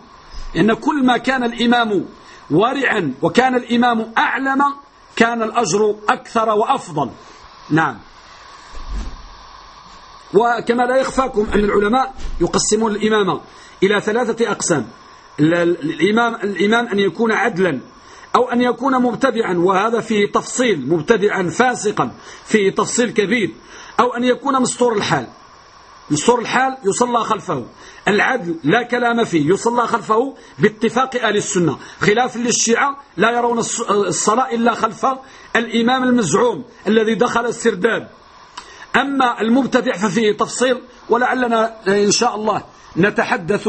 إن كل ما كان الإمام ورعا وكان الإمام أعلم كان الأجر أكثر وأفضل. نعم. وكما لا يخفاكم أن العلماء يقسمون الإمامة إلى ثلاثة أقسام. الإمام, الإمام أن يكون عدلا أو أن يكون مبتدعا وهذا فيه تفصيل مبتدعا فاسقا فيه تفصيل كبير. أو أن يكون مستور الحال. مستور الحال يصلى خلفه. العدل لا كلام فيه يصلى خلفه باتفاق أهل السنة. خلاف للشيعة لا يرون الصلاة إلا خلف الإمام المزعوم الذي دخل السرداب. أما المبتدع ففيه تفصيل ولعلنا إن شاء الله نتحدث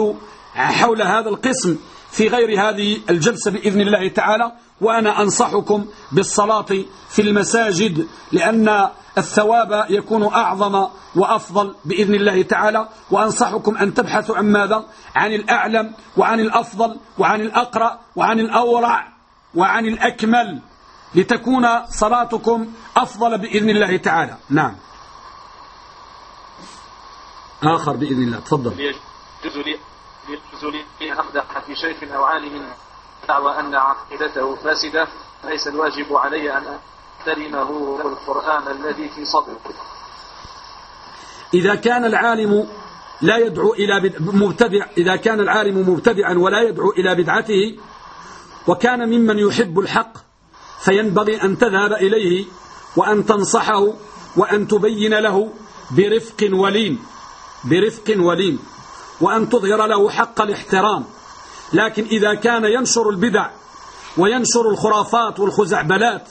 حول هذا القسم في غير هذه الجلسة بإذن الله تعالى وأنا أنصحكم بالصلاة في المساجد لأن الثواب يكون أعظم وأفضل بإذن الله تعالى وأنصحكم أن تبحثوا عن ماذا؟ عن الأعلم وعن الأفضل وعن الأقرأ وعن الأورع وعن الأكمل لتكون صلاتكم أفضل بإذن الله تعالى. نعم. آخر بإذن الله. تفضل. يجوز لي يجوز لي أن أقدح في شيخ أو عالم دعوى أن عقيدته فاسدة. ليس الواجب علي أن أحترمه القرآن الذي في صدره إذا كان العالم لا يدعو إلى مبتدع إذا كان العالم مبتدعا ولا يدعو إلى بدعته وكان ممن يحب الحق فينبغي أن تذهب إليه وأن تنصحه وأن تبين له برفق ولين. برفق ولين وأن تظهر له حق الاحترام. لكن إذا كان ينشر البدع وينشر الخرافات والخزعبلات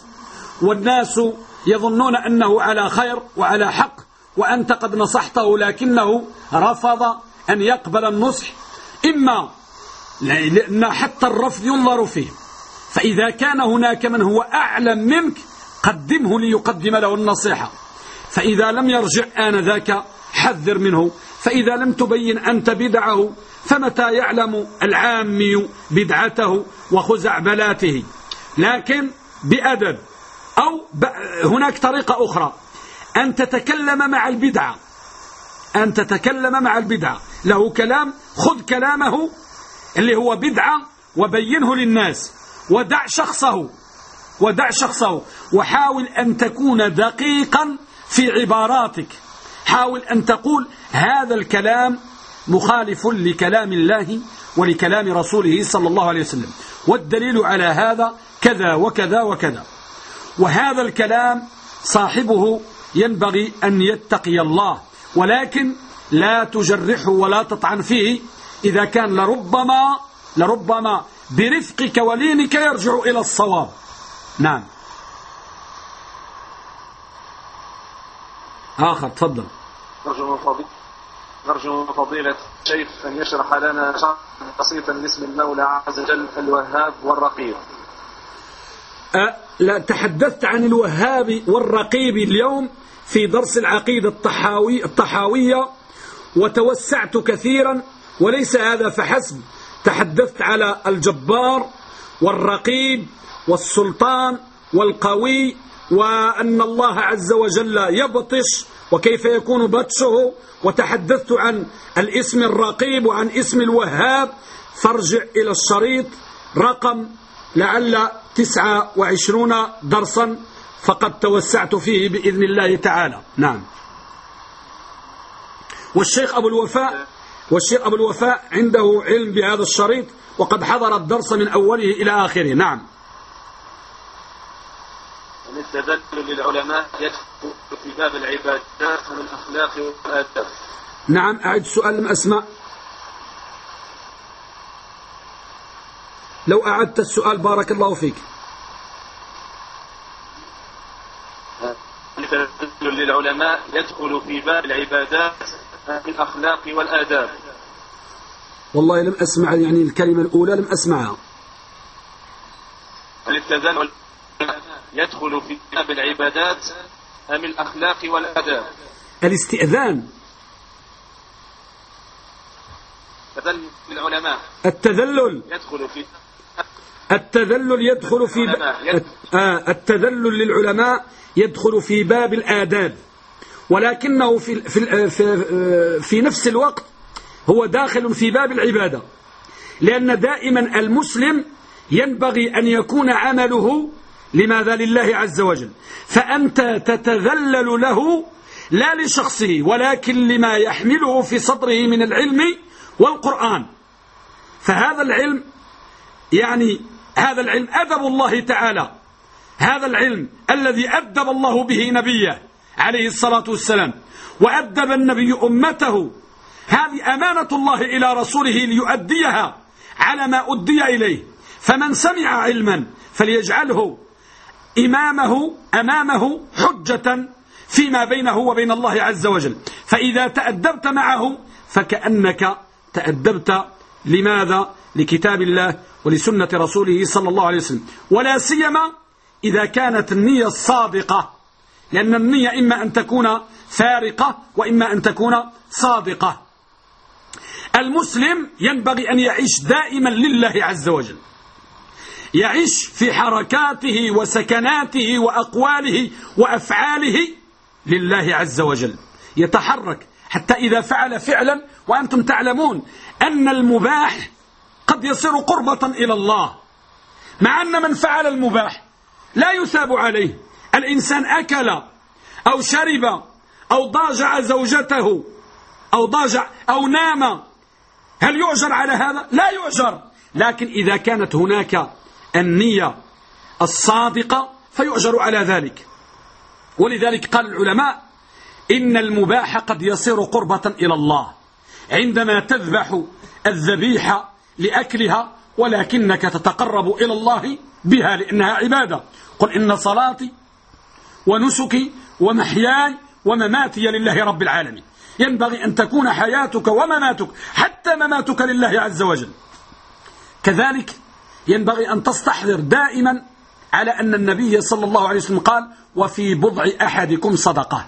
والناس يظنون أنه على خير وعلى حق وأنت قد نصحته لكنه رفض أن يقبل النصح إما لأن حتى الرفض ينظر فيه. فإذا كان هناك من هو أعلم منك قدمه ليقدم له النصيحة. فإذا لم يرجع آنذاك حذر منه. فإذا لم تبين أنت بدعه فمتى يعلم العامي بدعته وخزعبلاته؟ لكن بأدب أو هناك طريقة أخرى. أن تتكلم مع البدعة أن تتكلم مع البدعة له كلام خذ كلامه اللي هو بدعة وبينه للناس. ودع شخصه. ودع شخصه. وحاول أن تكون دقيقا في عباراتك. حاول أن تقول هذا الكلام مخالف لكلام الله ولكلام رسوله صلى الله عليه وسلم. والدليل على هذا كذا وكذا وكذا. وهذا الكلام صاحبه ينبغي أن يتقي الله ولكن لا تجرحه ولا تطعن فيه. إذا كان لربما لربما برفقك ولينك يرجع إلى الصواب. نعم. آخر تفضل. نرجو فضيلة نرجو فضيلة الشيخ أن يشرح لنا شرحا بسيطا لاسم المولى عز وجل الوهاب والرقيب. أه لا تحدثت عن الوهاب والرقيب اليوم في درس العقيدة الطحاوي الطحاوية وتوسعت كثيرا وليس هذا فحسب. تحدثت على الجبار والرقيب والسلطان والقوي وأن الله عز وجل يبطش وكيف يكون بطشه وتحدثت عن الاسم الرقيب وعن اسم الوهاب فارجع إلى الشريط رقم لعل تسعة وعشرون درسا فقد توسعت فيه بإذن الله تعالى. نعم. والشيخ أبو الوفاء والشيخ أبو الوفاء عنده علم بهذا الشريط وقد حضر الدرس من أوله إلى آخره. نعم. التدلل للعلماء يدخل في باب العبادات والأخلاق والآداب نعم أعد السؤال لم أسمع لو أعدت السؤال بارك الله فيك. للعلماء يدخل في باب العبادات الأخلاق والآداب والله لم أسمع يعني الكلمة الأولى لم أسمعها. التدلل يدخل في باب العبادات أم الأخلاق والآداب؟ الاستئذان. العلماء. التذلل. يدخل في التذلل يدخل في ب... آه التذلل للعلماء يدخل في باب الآداب. ولكنه في في في, في نفس الوقت هو داخل في باب العبادة. لأن دائما المسلم ينبغي أن يكون عمله لماذا لله عز وجل؟ فأنت تتذلل له لا لشخصه ولكن لما يحمله في صدره من العلم والقرآن. فهذا العلم يعني هذا العلم أدب الله تعالى. هذا العلم الذي أدب الله به نبيه عليه الصلاة والسلام وأدب النبي أمته. هذه أمانة الله إلى رسوله ليؤديها على ما أدي إليه. فمن سمع علما فليجعله إمامه أمامه حجة فيما بينه وبين الله عز وجل. فإذا تأدبت معه فكأنك تأدبت لماذا؟ لكتاب الله ولسنة رسوله صلى الله عليه وسلم. ولا سيما إذا كانت النية الصادقة لأن النية إما أن تكون فارقة وإما أن تكون صادقة. المسلم ينبغي أن يعيش دائما لله عز وجل. يعيش في حركاته وسكناته وأقواله وأفعاله لله عز وجل. يتحرك حتى إذا فعل فعلا وأنتم تعلمون أن المباح قد يصير قربة إلى الله. مع أن من فعل المباح لا يثاب عليه. الإنسان أكل أو شرب أو ضاجع زوجته أو ضاجع أو نام. هل يؤجر على هذا؟ لا يؤجر. لكن إذا كانت هناك النية الصادقة فيؤجر على ذلك. ولذلك قال العلماء إن المباح قد يصير قربة إلى الله عندما تذبح الذبيحة لأكلها ولكنك تتقرب إلى الله بها لأنها عبادة. قل إن صلاتي ونسكي ومحياي ومماتي لله رب العالمين. ينبغي أن تكون حياتك ومماتك حتى مماتك لله عز وجل. كذلك ينبغي أن تستحضر دائما على أن النبي صلى الله عليه وسلم قال وفي بضع أحدكم صدقة.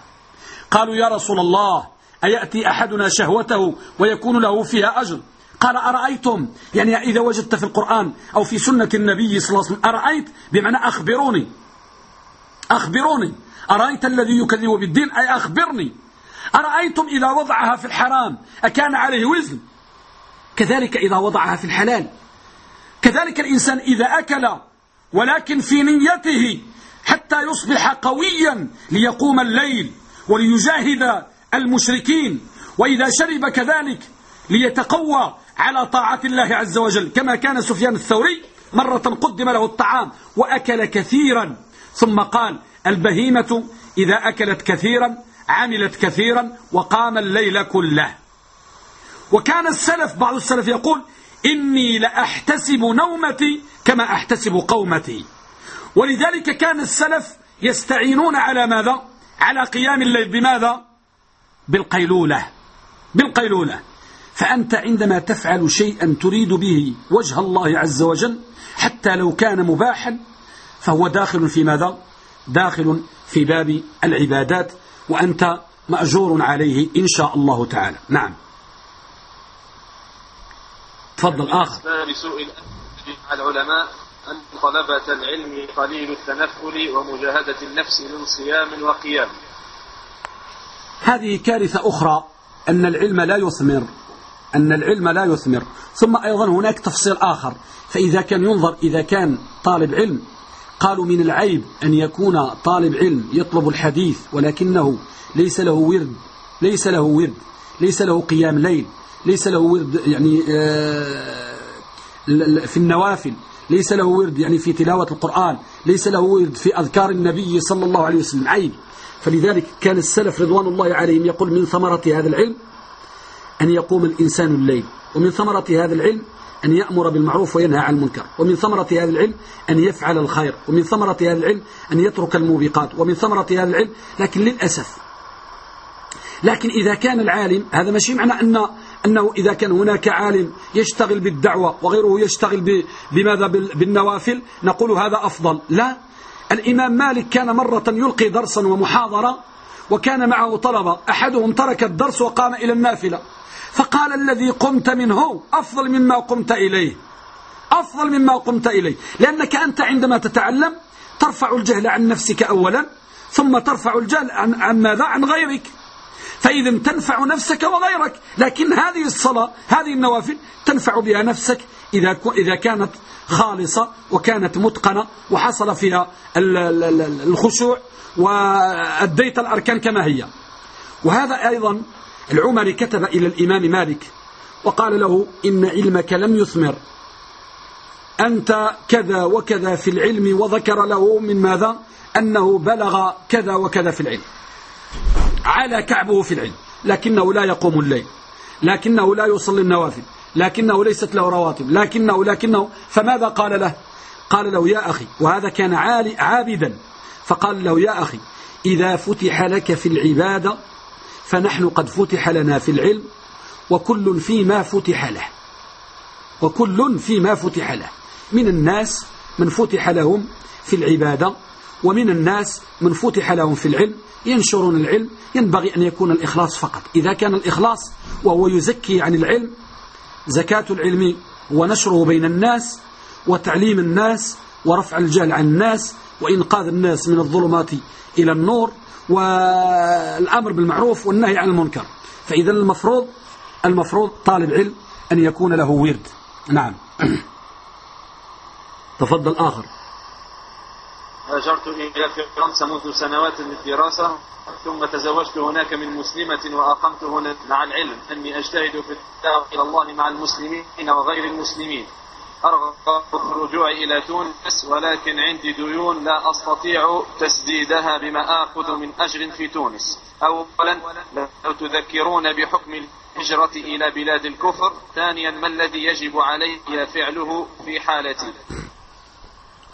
قالوا يا رسول الله أيأتي أحدنا شهوته ويكون له فيها أجر؟ قال أرأيتم؟ يعني إذا وجدت في القرآن أو في سنة النبي صلى الله عليه وسلم أرأيت؟ بمعنى أخبروني. أخبروني. أرأيت الذي يكذب بالدين؟ أي أخبرني. أرأيتم إذا وضعها في الحرام؟ أكان عليه وزن؟ كذلك إذا وضعها في الحلال. كذلك الإنسان إذا أكل ولكن في نيته حتى يصبح قويا ليقوم الليل وليجاهد المشركين وإذا شرب كذلك ليتقوى على طاعة الله عز وجل كما كان سفيان الثوري مرة قدم له الطعام وأكل كثيرا ثم قال البهيمة إذا أكلت كثيرا عملت كثيرا وقام الليل كله. وكان السلف بعض السلف يقول إني لأحتسب نومتي كما أحتسب قومتي. ولذلك كان السلف يستعينون على ماذا؟ على قيام الليل. بماذا؟ بالقيلولة. بالقيلولة. فأنت عندما تفعل شيئا تريد به وجه الله عز وجل حتى لو كان مباحا فهو داخل في ماذا؟ داخل في باب العبادات وأنت مأجور عليه إن شاء الله تعالى. نعم. تفضل آخر. أسباب سوء العلماء أن طلبة العلم قليل التنفل ومجاهدة النفس من صيام وقيام. هذه كارثة أخرى أن العلم لا يثمر أن العلم لا يثمر. ثم أيضا هناك تفصيل آخر فإذا كان ينظر إذا كان طالب علم قالوا من العيب أن يكون طالب علم يطلب الحديث ولكنه ليس له ورد ليس له ورد ليس له قيام ليل. ليس له ورد يعني آه، في النوافل ليس له ورد يعني في تلاوة القرآن ليس له ورد في أذكار النبي صلى الله عليه وسلم عيب. فلذلك كان السلف رضوان الله عليهم يقول من ثمرة هذا العلم أن يقوم الإنسان الليل ومن ثمرة هذا العلم أن يأمر بالمعروف وينهى عن المنكر ومن ثمرة هذا العلم أن يفعل الخير ومن ثمرة هذا العلم أن يترك الموبقات ومن ثمرة هذا العلم لكن للأسف لكن إذا كان العالم هذا ماشي معنى أن أنه إذا كان هناك عالم يشتغل بالدعوة وغيره يشتغل بماذا؟ بالنوافل نقول هذا أفضل. لا. الإمام مالك كان مرة يلقي درسا ومحاضرة وكان معه طلبة. أحدهم ترك الدرس وقام إلى النافلة. فقال الذي قمت منه أفضل مما قمت إليه. أفضل مما قمت إليه. لأنك أنت عندما تتعلم ترفع الجهل عن نفسك أولا ثم ترفع الجهل عن, عن ماذا؟ عن غيرك. فإذا تنفع نفسك وغيرك. لكن هذه الصلاة هذه النوافل تنفع بها نفسك إذا إذا كانت خالصة وكانت متقنة وحصل فيها الخشوع وأديت الأركان كما هي. وهذا أيضا العمري كتب إلى الإمام مالك وقال له إن علمك لم يثمر. أنت كذا وكذا في العلم وذكر له من ماذا؟ أنه بلغ كذا وكذا في العلم. على كعبه في العلم لكنه لا يقوم الليل لكنه لا يصلي النوافل لكنه ليست له رواتب لكنه لكنه فماذا قال له؟ قال له يا أخي وهذا كان عابدا فقال له يا أخي إذا فتح لك في العبادة فنحن قد فتح لنا في العلم وكل فيما فتح له وكل فيما فتح له من الناس من فتح لهم في العبادة ومن الناس من فتح لهم في العلم ينشرون العلم ينبغي أن يكون الإخلاص فقط. إذا كان الإخلاص وهو يزكي عن العلم زكاة العلم ونشره بين الناس وتعليم الناس ورفع الجهل عن الناس وإنقاذ الناس من الظلمات إلى النور والأمر بالمعروف والنهي عن المنكر. فإذا المفروض المفروض طالب علم أن يكون له ورد. نعم. تفضل آخر. هاجرت إلى فرنسا منذ سنوات للدراسة ثم تزوجت هناك من مسلمة وأقمت هنا مع العلم أني أجتهد في الدعوة إلى الله مع المسلمين وغير المسلمين. أرغب الرجوع إلى تونس ولكن عندي ديون لا أستطيع تسديدها بما آخذ من أجر في تونس. أولا لو تذكرون بحكم الهجرة إلى بلاد الكفر ثانيا ما الذي يجب علي فعله في حالتي؟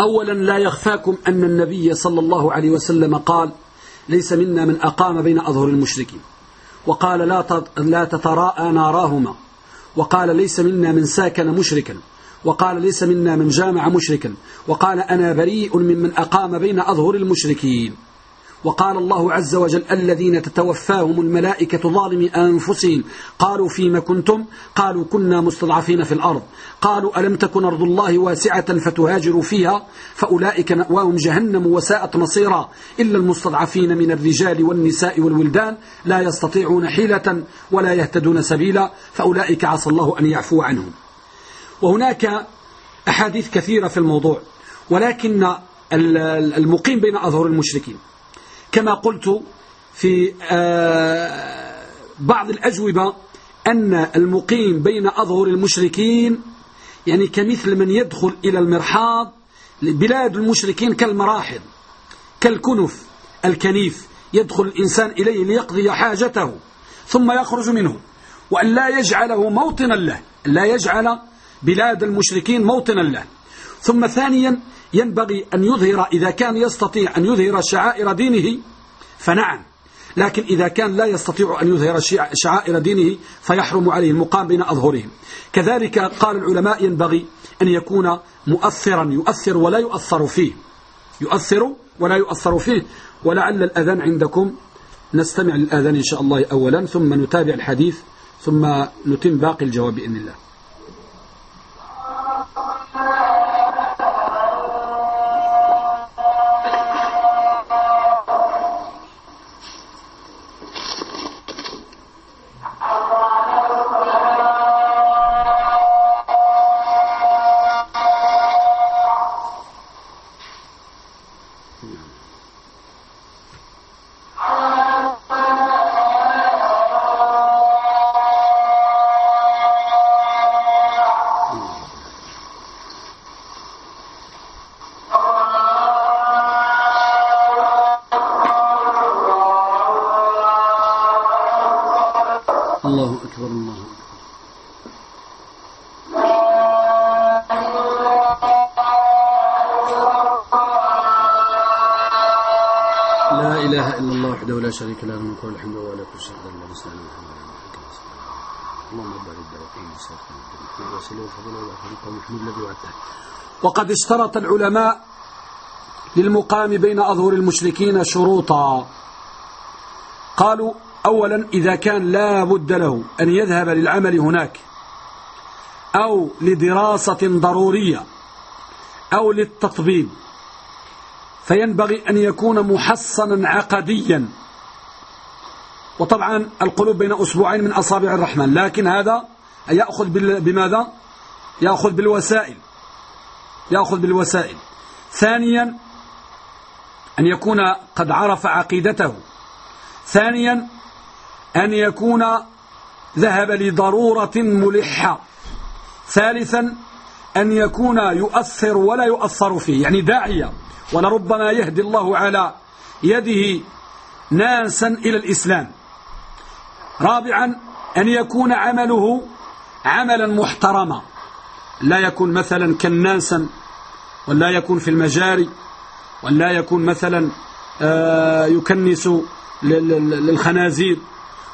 أولا لا يخفاكم أن النبي صلى الله عليه وسلم قال ليس منا من أقام بين أظهر المشركين. وقال لا لا تتراءى ناراهما. وقال ليس منا من ساكن مشركا. وقال ليس منا من جامع مشركا. وقال أنا بريء ممن أقام بين أظهر المشركين. وقال الله عز وجل الذين تتوفاهم الملائكة ظالمي أنفسهم. قالوا فيما كنتم؟ قالوا كنا مستضعفين في الأرض. قالوا ألم تكن أرض الله واسعة فتهاجروا فيها؟ فأولئك مأواهم جهنم وساءت مصيرا. إلا المستضعفين من الرجال والنساء والولدان لا يستطيعون حيلة ولا يهتدون سبيلا. فأولئك عسى الله أن يعفو عنهم. وهناك أحاديث كثيرة في الموضوع. ولكن المقيم بين أظهر المشركين. كما قلت في آه، بعض الأجوبة أن المقيم بين أظهر المشركين يعني كمثل من يدخل إلى المرحاض بلاد المشركين كالمراحض كالكنف الكنيف يدخل الإنسان إليه ليقضي حاجته ثم يخرج منه وأن لا يجعله موطنا له لا يجعل بلاد المشركين موطنا له. ثم ثانيا ينبغي أن يظهر إذا كان يستطيع أن يظهر شعائر دينه فنعم. لكن إذا كان لا يستطيع أن يظهر شعائر دينه فيحرم عليه المقام بين أظهرهم. كذلك قال العلماء ينبغي أن يكون مؤثرا يؤثر ولا يؤثر فيه. يؤثر ولا يؤثر فيه. ولعل الأذان عندكم. نستمع للأذان إن شاء الله أولا ثم نتابع الحديث ثم نتم باقي الجواب بإذن الله. لا شريك له من كل الحمد ولا كل شيء الا بسم اللهم بارك الدواقين وسلم وفضله واخرك محمود الذي وعدته وقد اشترط العلماء للمقام بين أظهر المشركين شروطا. قالوا أولا إذا كان لا بد له أن يذهب للعمل هناك أو لدراسة ضرورية أو للتطبيب. فينبغي أن يكون محصنا عقديا. وطبعا القلوب بين أسبوعين من أصابع الرحمن. لكن هذا يأخذ بماذا؟ يأخذ بالوسائل. يأخذ بالوسائل. ثانيا أن يكون قد عرف عقيدته. ثانيا أن يكون ذهب لضرورة ملحة. ثالثا أن يكون يؤثر ولا يؤثر فيه. يعني داعية ولربما يهدي الله على يده ناسا إلى الإسلام. رابعا أن يكون عمله عملا محترما. لا يكون مثلا كناسا ولا يكون في المجاري ولا يكون مثلا آه، يكنس للخنازير.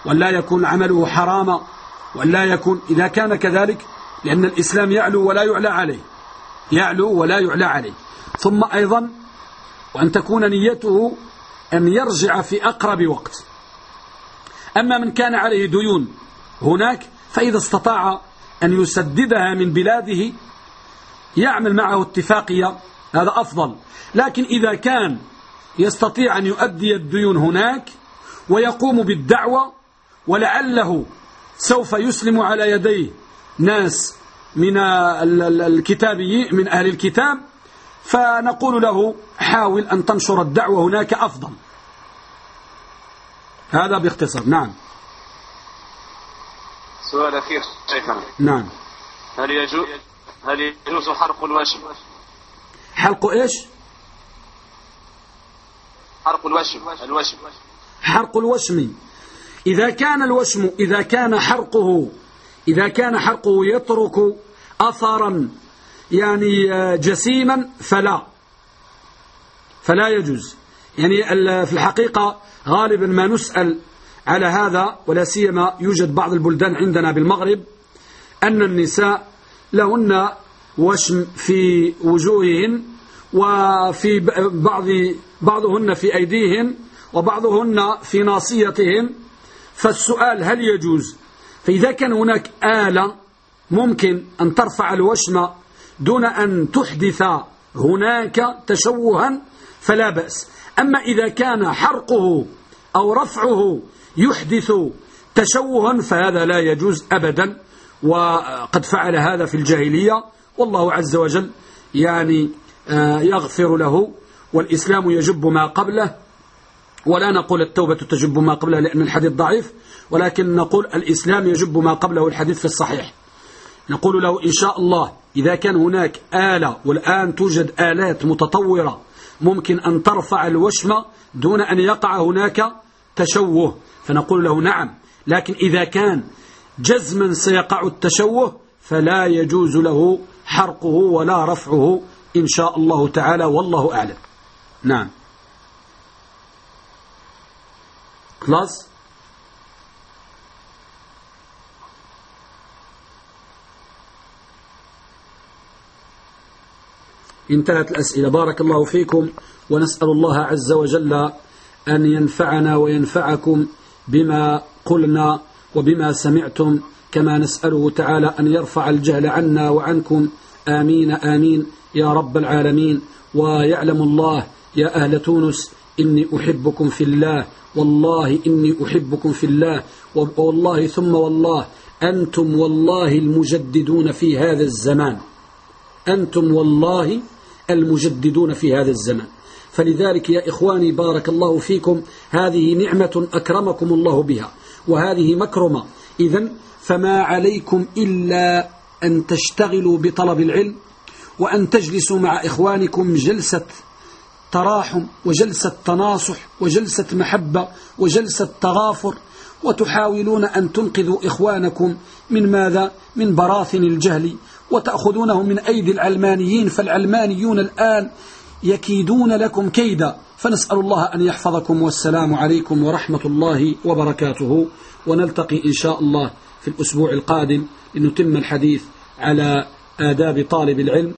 ولا يكون عمله حراما. ولا يكون إذا كان كذلك لأن الإسلام يعلو ولا يعلى عليه. يعلو ولا يعلى عليه. ثم أيضا وأن تكون نيته أن يرجع في أقرب وقت. أما من كان عليه ديون هناك فإذا استطاع أن يسددها من بلاده يعمل معه اتفاقية هذا أفضل. لكن إذا كان يستطيع أن يؤدي الديون هناك ويقوم بالدعوة ولعله سوف يسلم على يديه ناس من الكتابي من أهل الكتاب فنقول له حاول أن تنشر الدعوة هناك أفضل. هذا باختصار. نعم. سؤال أخير شيخنا نعم. هل يجوز هل يجوز حرق الوشم؟ حرق إيش؟ حرق الوشم الوشم. حرق الوشم. إذا كان الوشم إذا كان حرقه إذا كان حرقه يترك أثرا يعني آه، جسيما فلا. فلا يجوز. يعني في الحقيقة غالبا ما نسأل على هذا ولا سيما يوجد بعض البلدان عندنا بالمغرب أن النساء لهن وشم في وجوههن وفي بعض بعضهن في أيديهن وبعضهن في ناصيتهن. فالسؤال هل يجوز؟ فإذا كان هناك آلة ممكن أن ترفع الوشم دون أن تحدث هناك تشوها فلا بأس. أما إذا كان حرقه أو رفعه يحدث تشوها فهذا لا يجوز أبدا وقد فعل هذا في الجاهلية. والله عز وجل يعني آه، يغفر له والإسلام يجب ما قبله. ولا نقول التوبة تجب ما قبلها لأن الحديث ضعيف ولكن نقول الإسلام يجب ما قبله الحديث في الصحيح. نقول له إن شاء الله إذا كان هناك آلة والآن توجد آلات متطورة ممكن أن ترفع الوشم دون أن يقع هناك تشوه فنقول له نعم لكن إذا كان جزما سيقع التشوه فلا يجوز له حرقه ولا رفعه إن شاء الله تعالى والله أعلم. نعم. خلاص انتهت الأسئلة. بارك الله فيكم ونسأل الله عز وجل أن ينفعنا وينفعكم بما قلنا وبما سمعتم كما نسأله تعالى أن يرفع الجهل عنا وعنكم. آمين آمين. يا رب العالمين. ويعلم الله يا أهل تونس إني أحبكم في الله. والله إني أحبكم في الله. والله ثم والله أنتم والله المجددون في هذا الزمان. أنتم والله المجددون في هذا الزمان فلذلك يا إخواني بارك الله فيكم هذه نعمة أكرمكم الله بها وهذه مكرمة. إذا فما عليكم إلا أن تشتغلوا بطلب العلم وأن تجلسوا مع إخوانكم جلسة تراحم وجلسة تناصح وجلسة محبة وجلسة تغافر. وتحاولون أن تنقذوا إخوانكم من ماذا؟ من براثن الجهل وتأخذونه من أيدي العلمانيين فالعلمانيون الآن يكيدون لكم كيدا. فنسأل الله أن يحفظكم والسلام عليكم ورحمة الله وبركاته. ونلتقي إن شاء الله في الأسبوع القادم لنتم الحديث على آداب طالب العلم.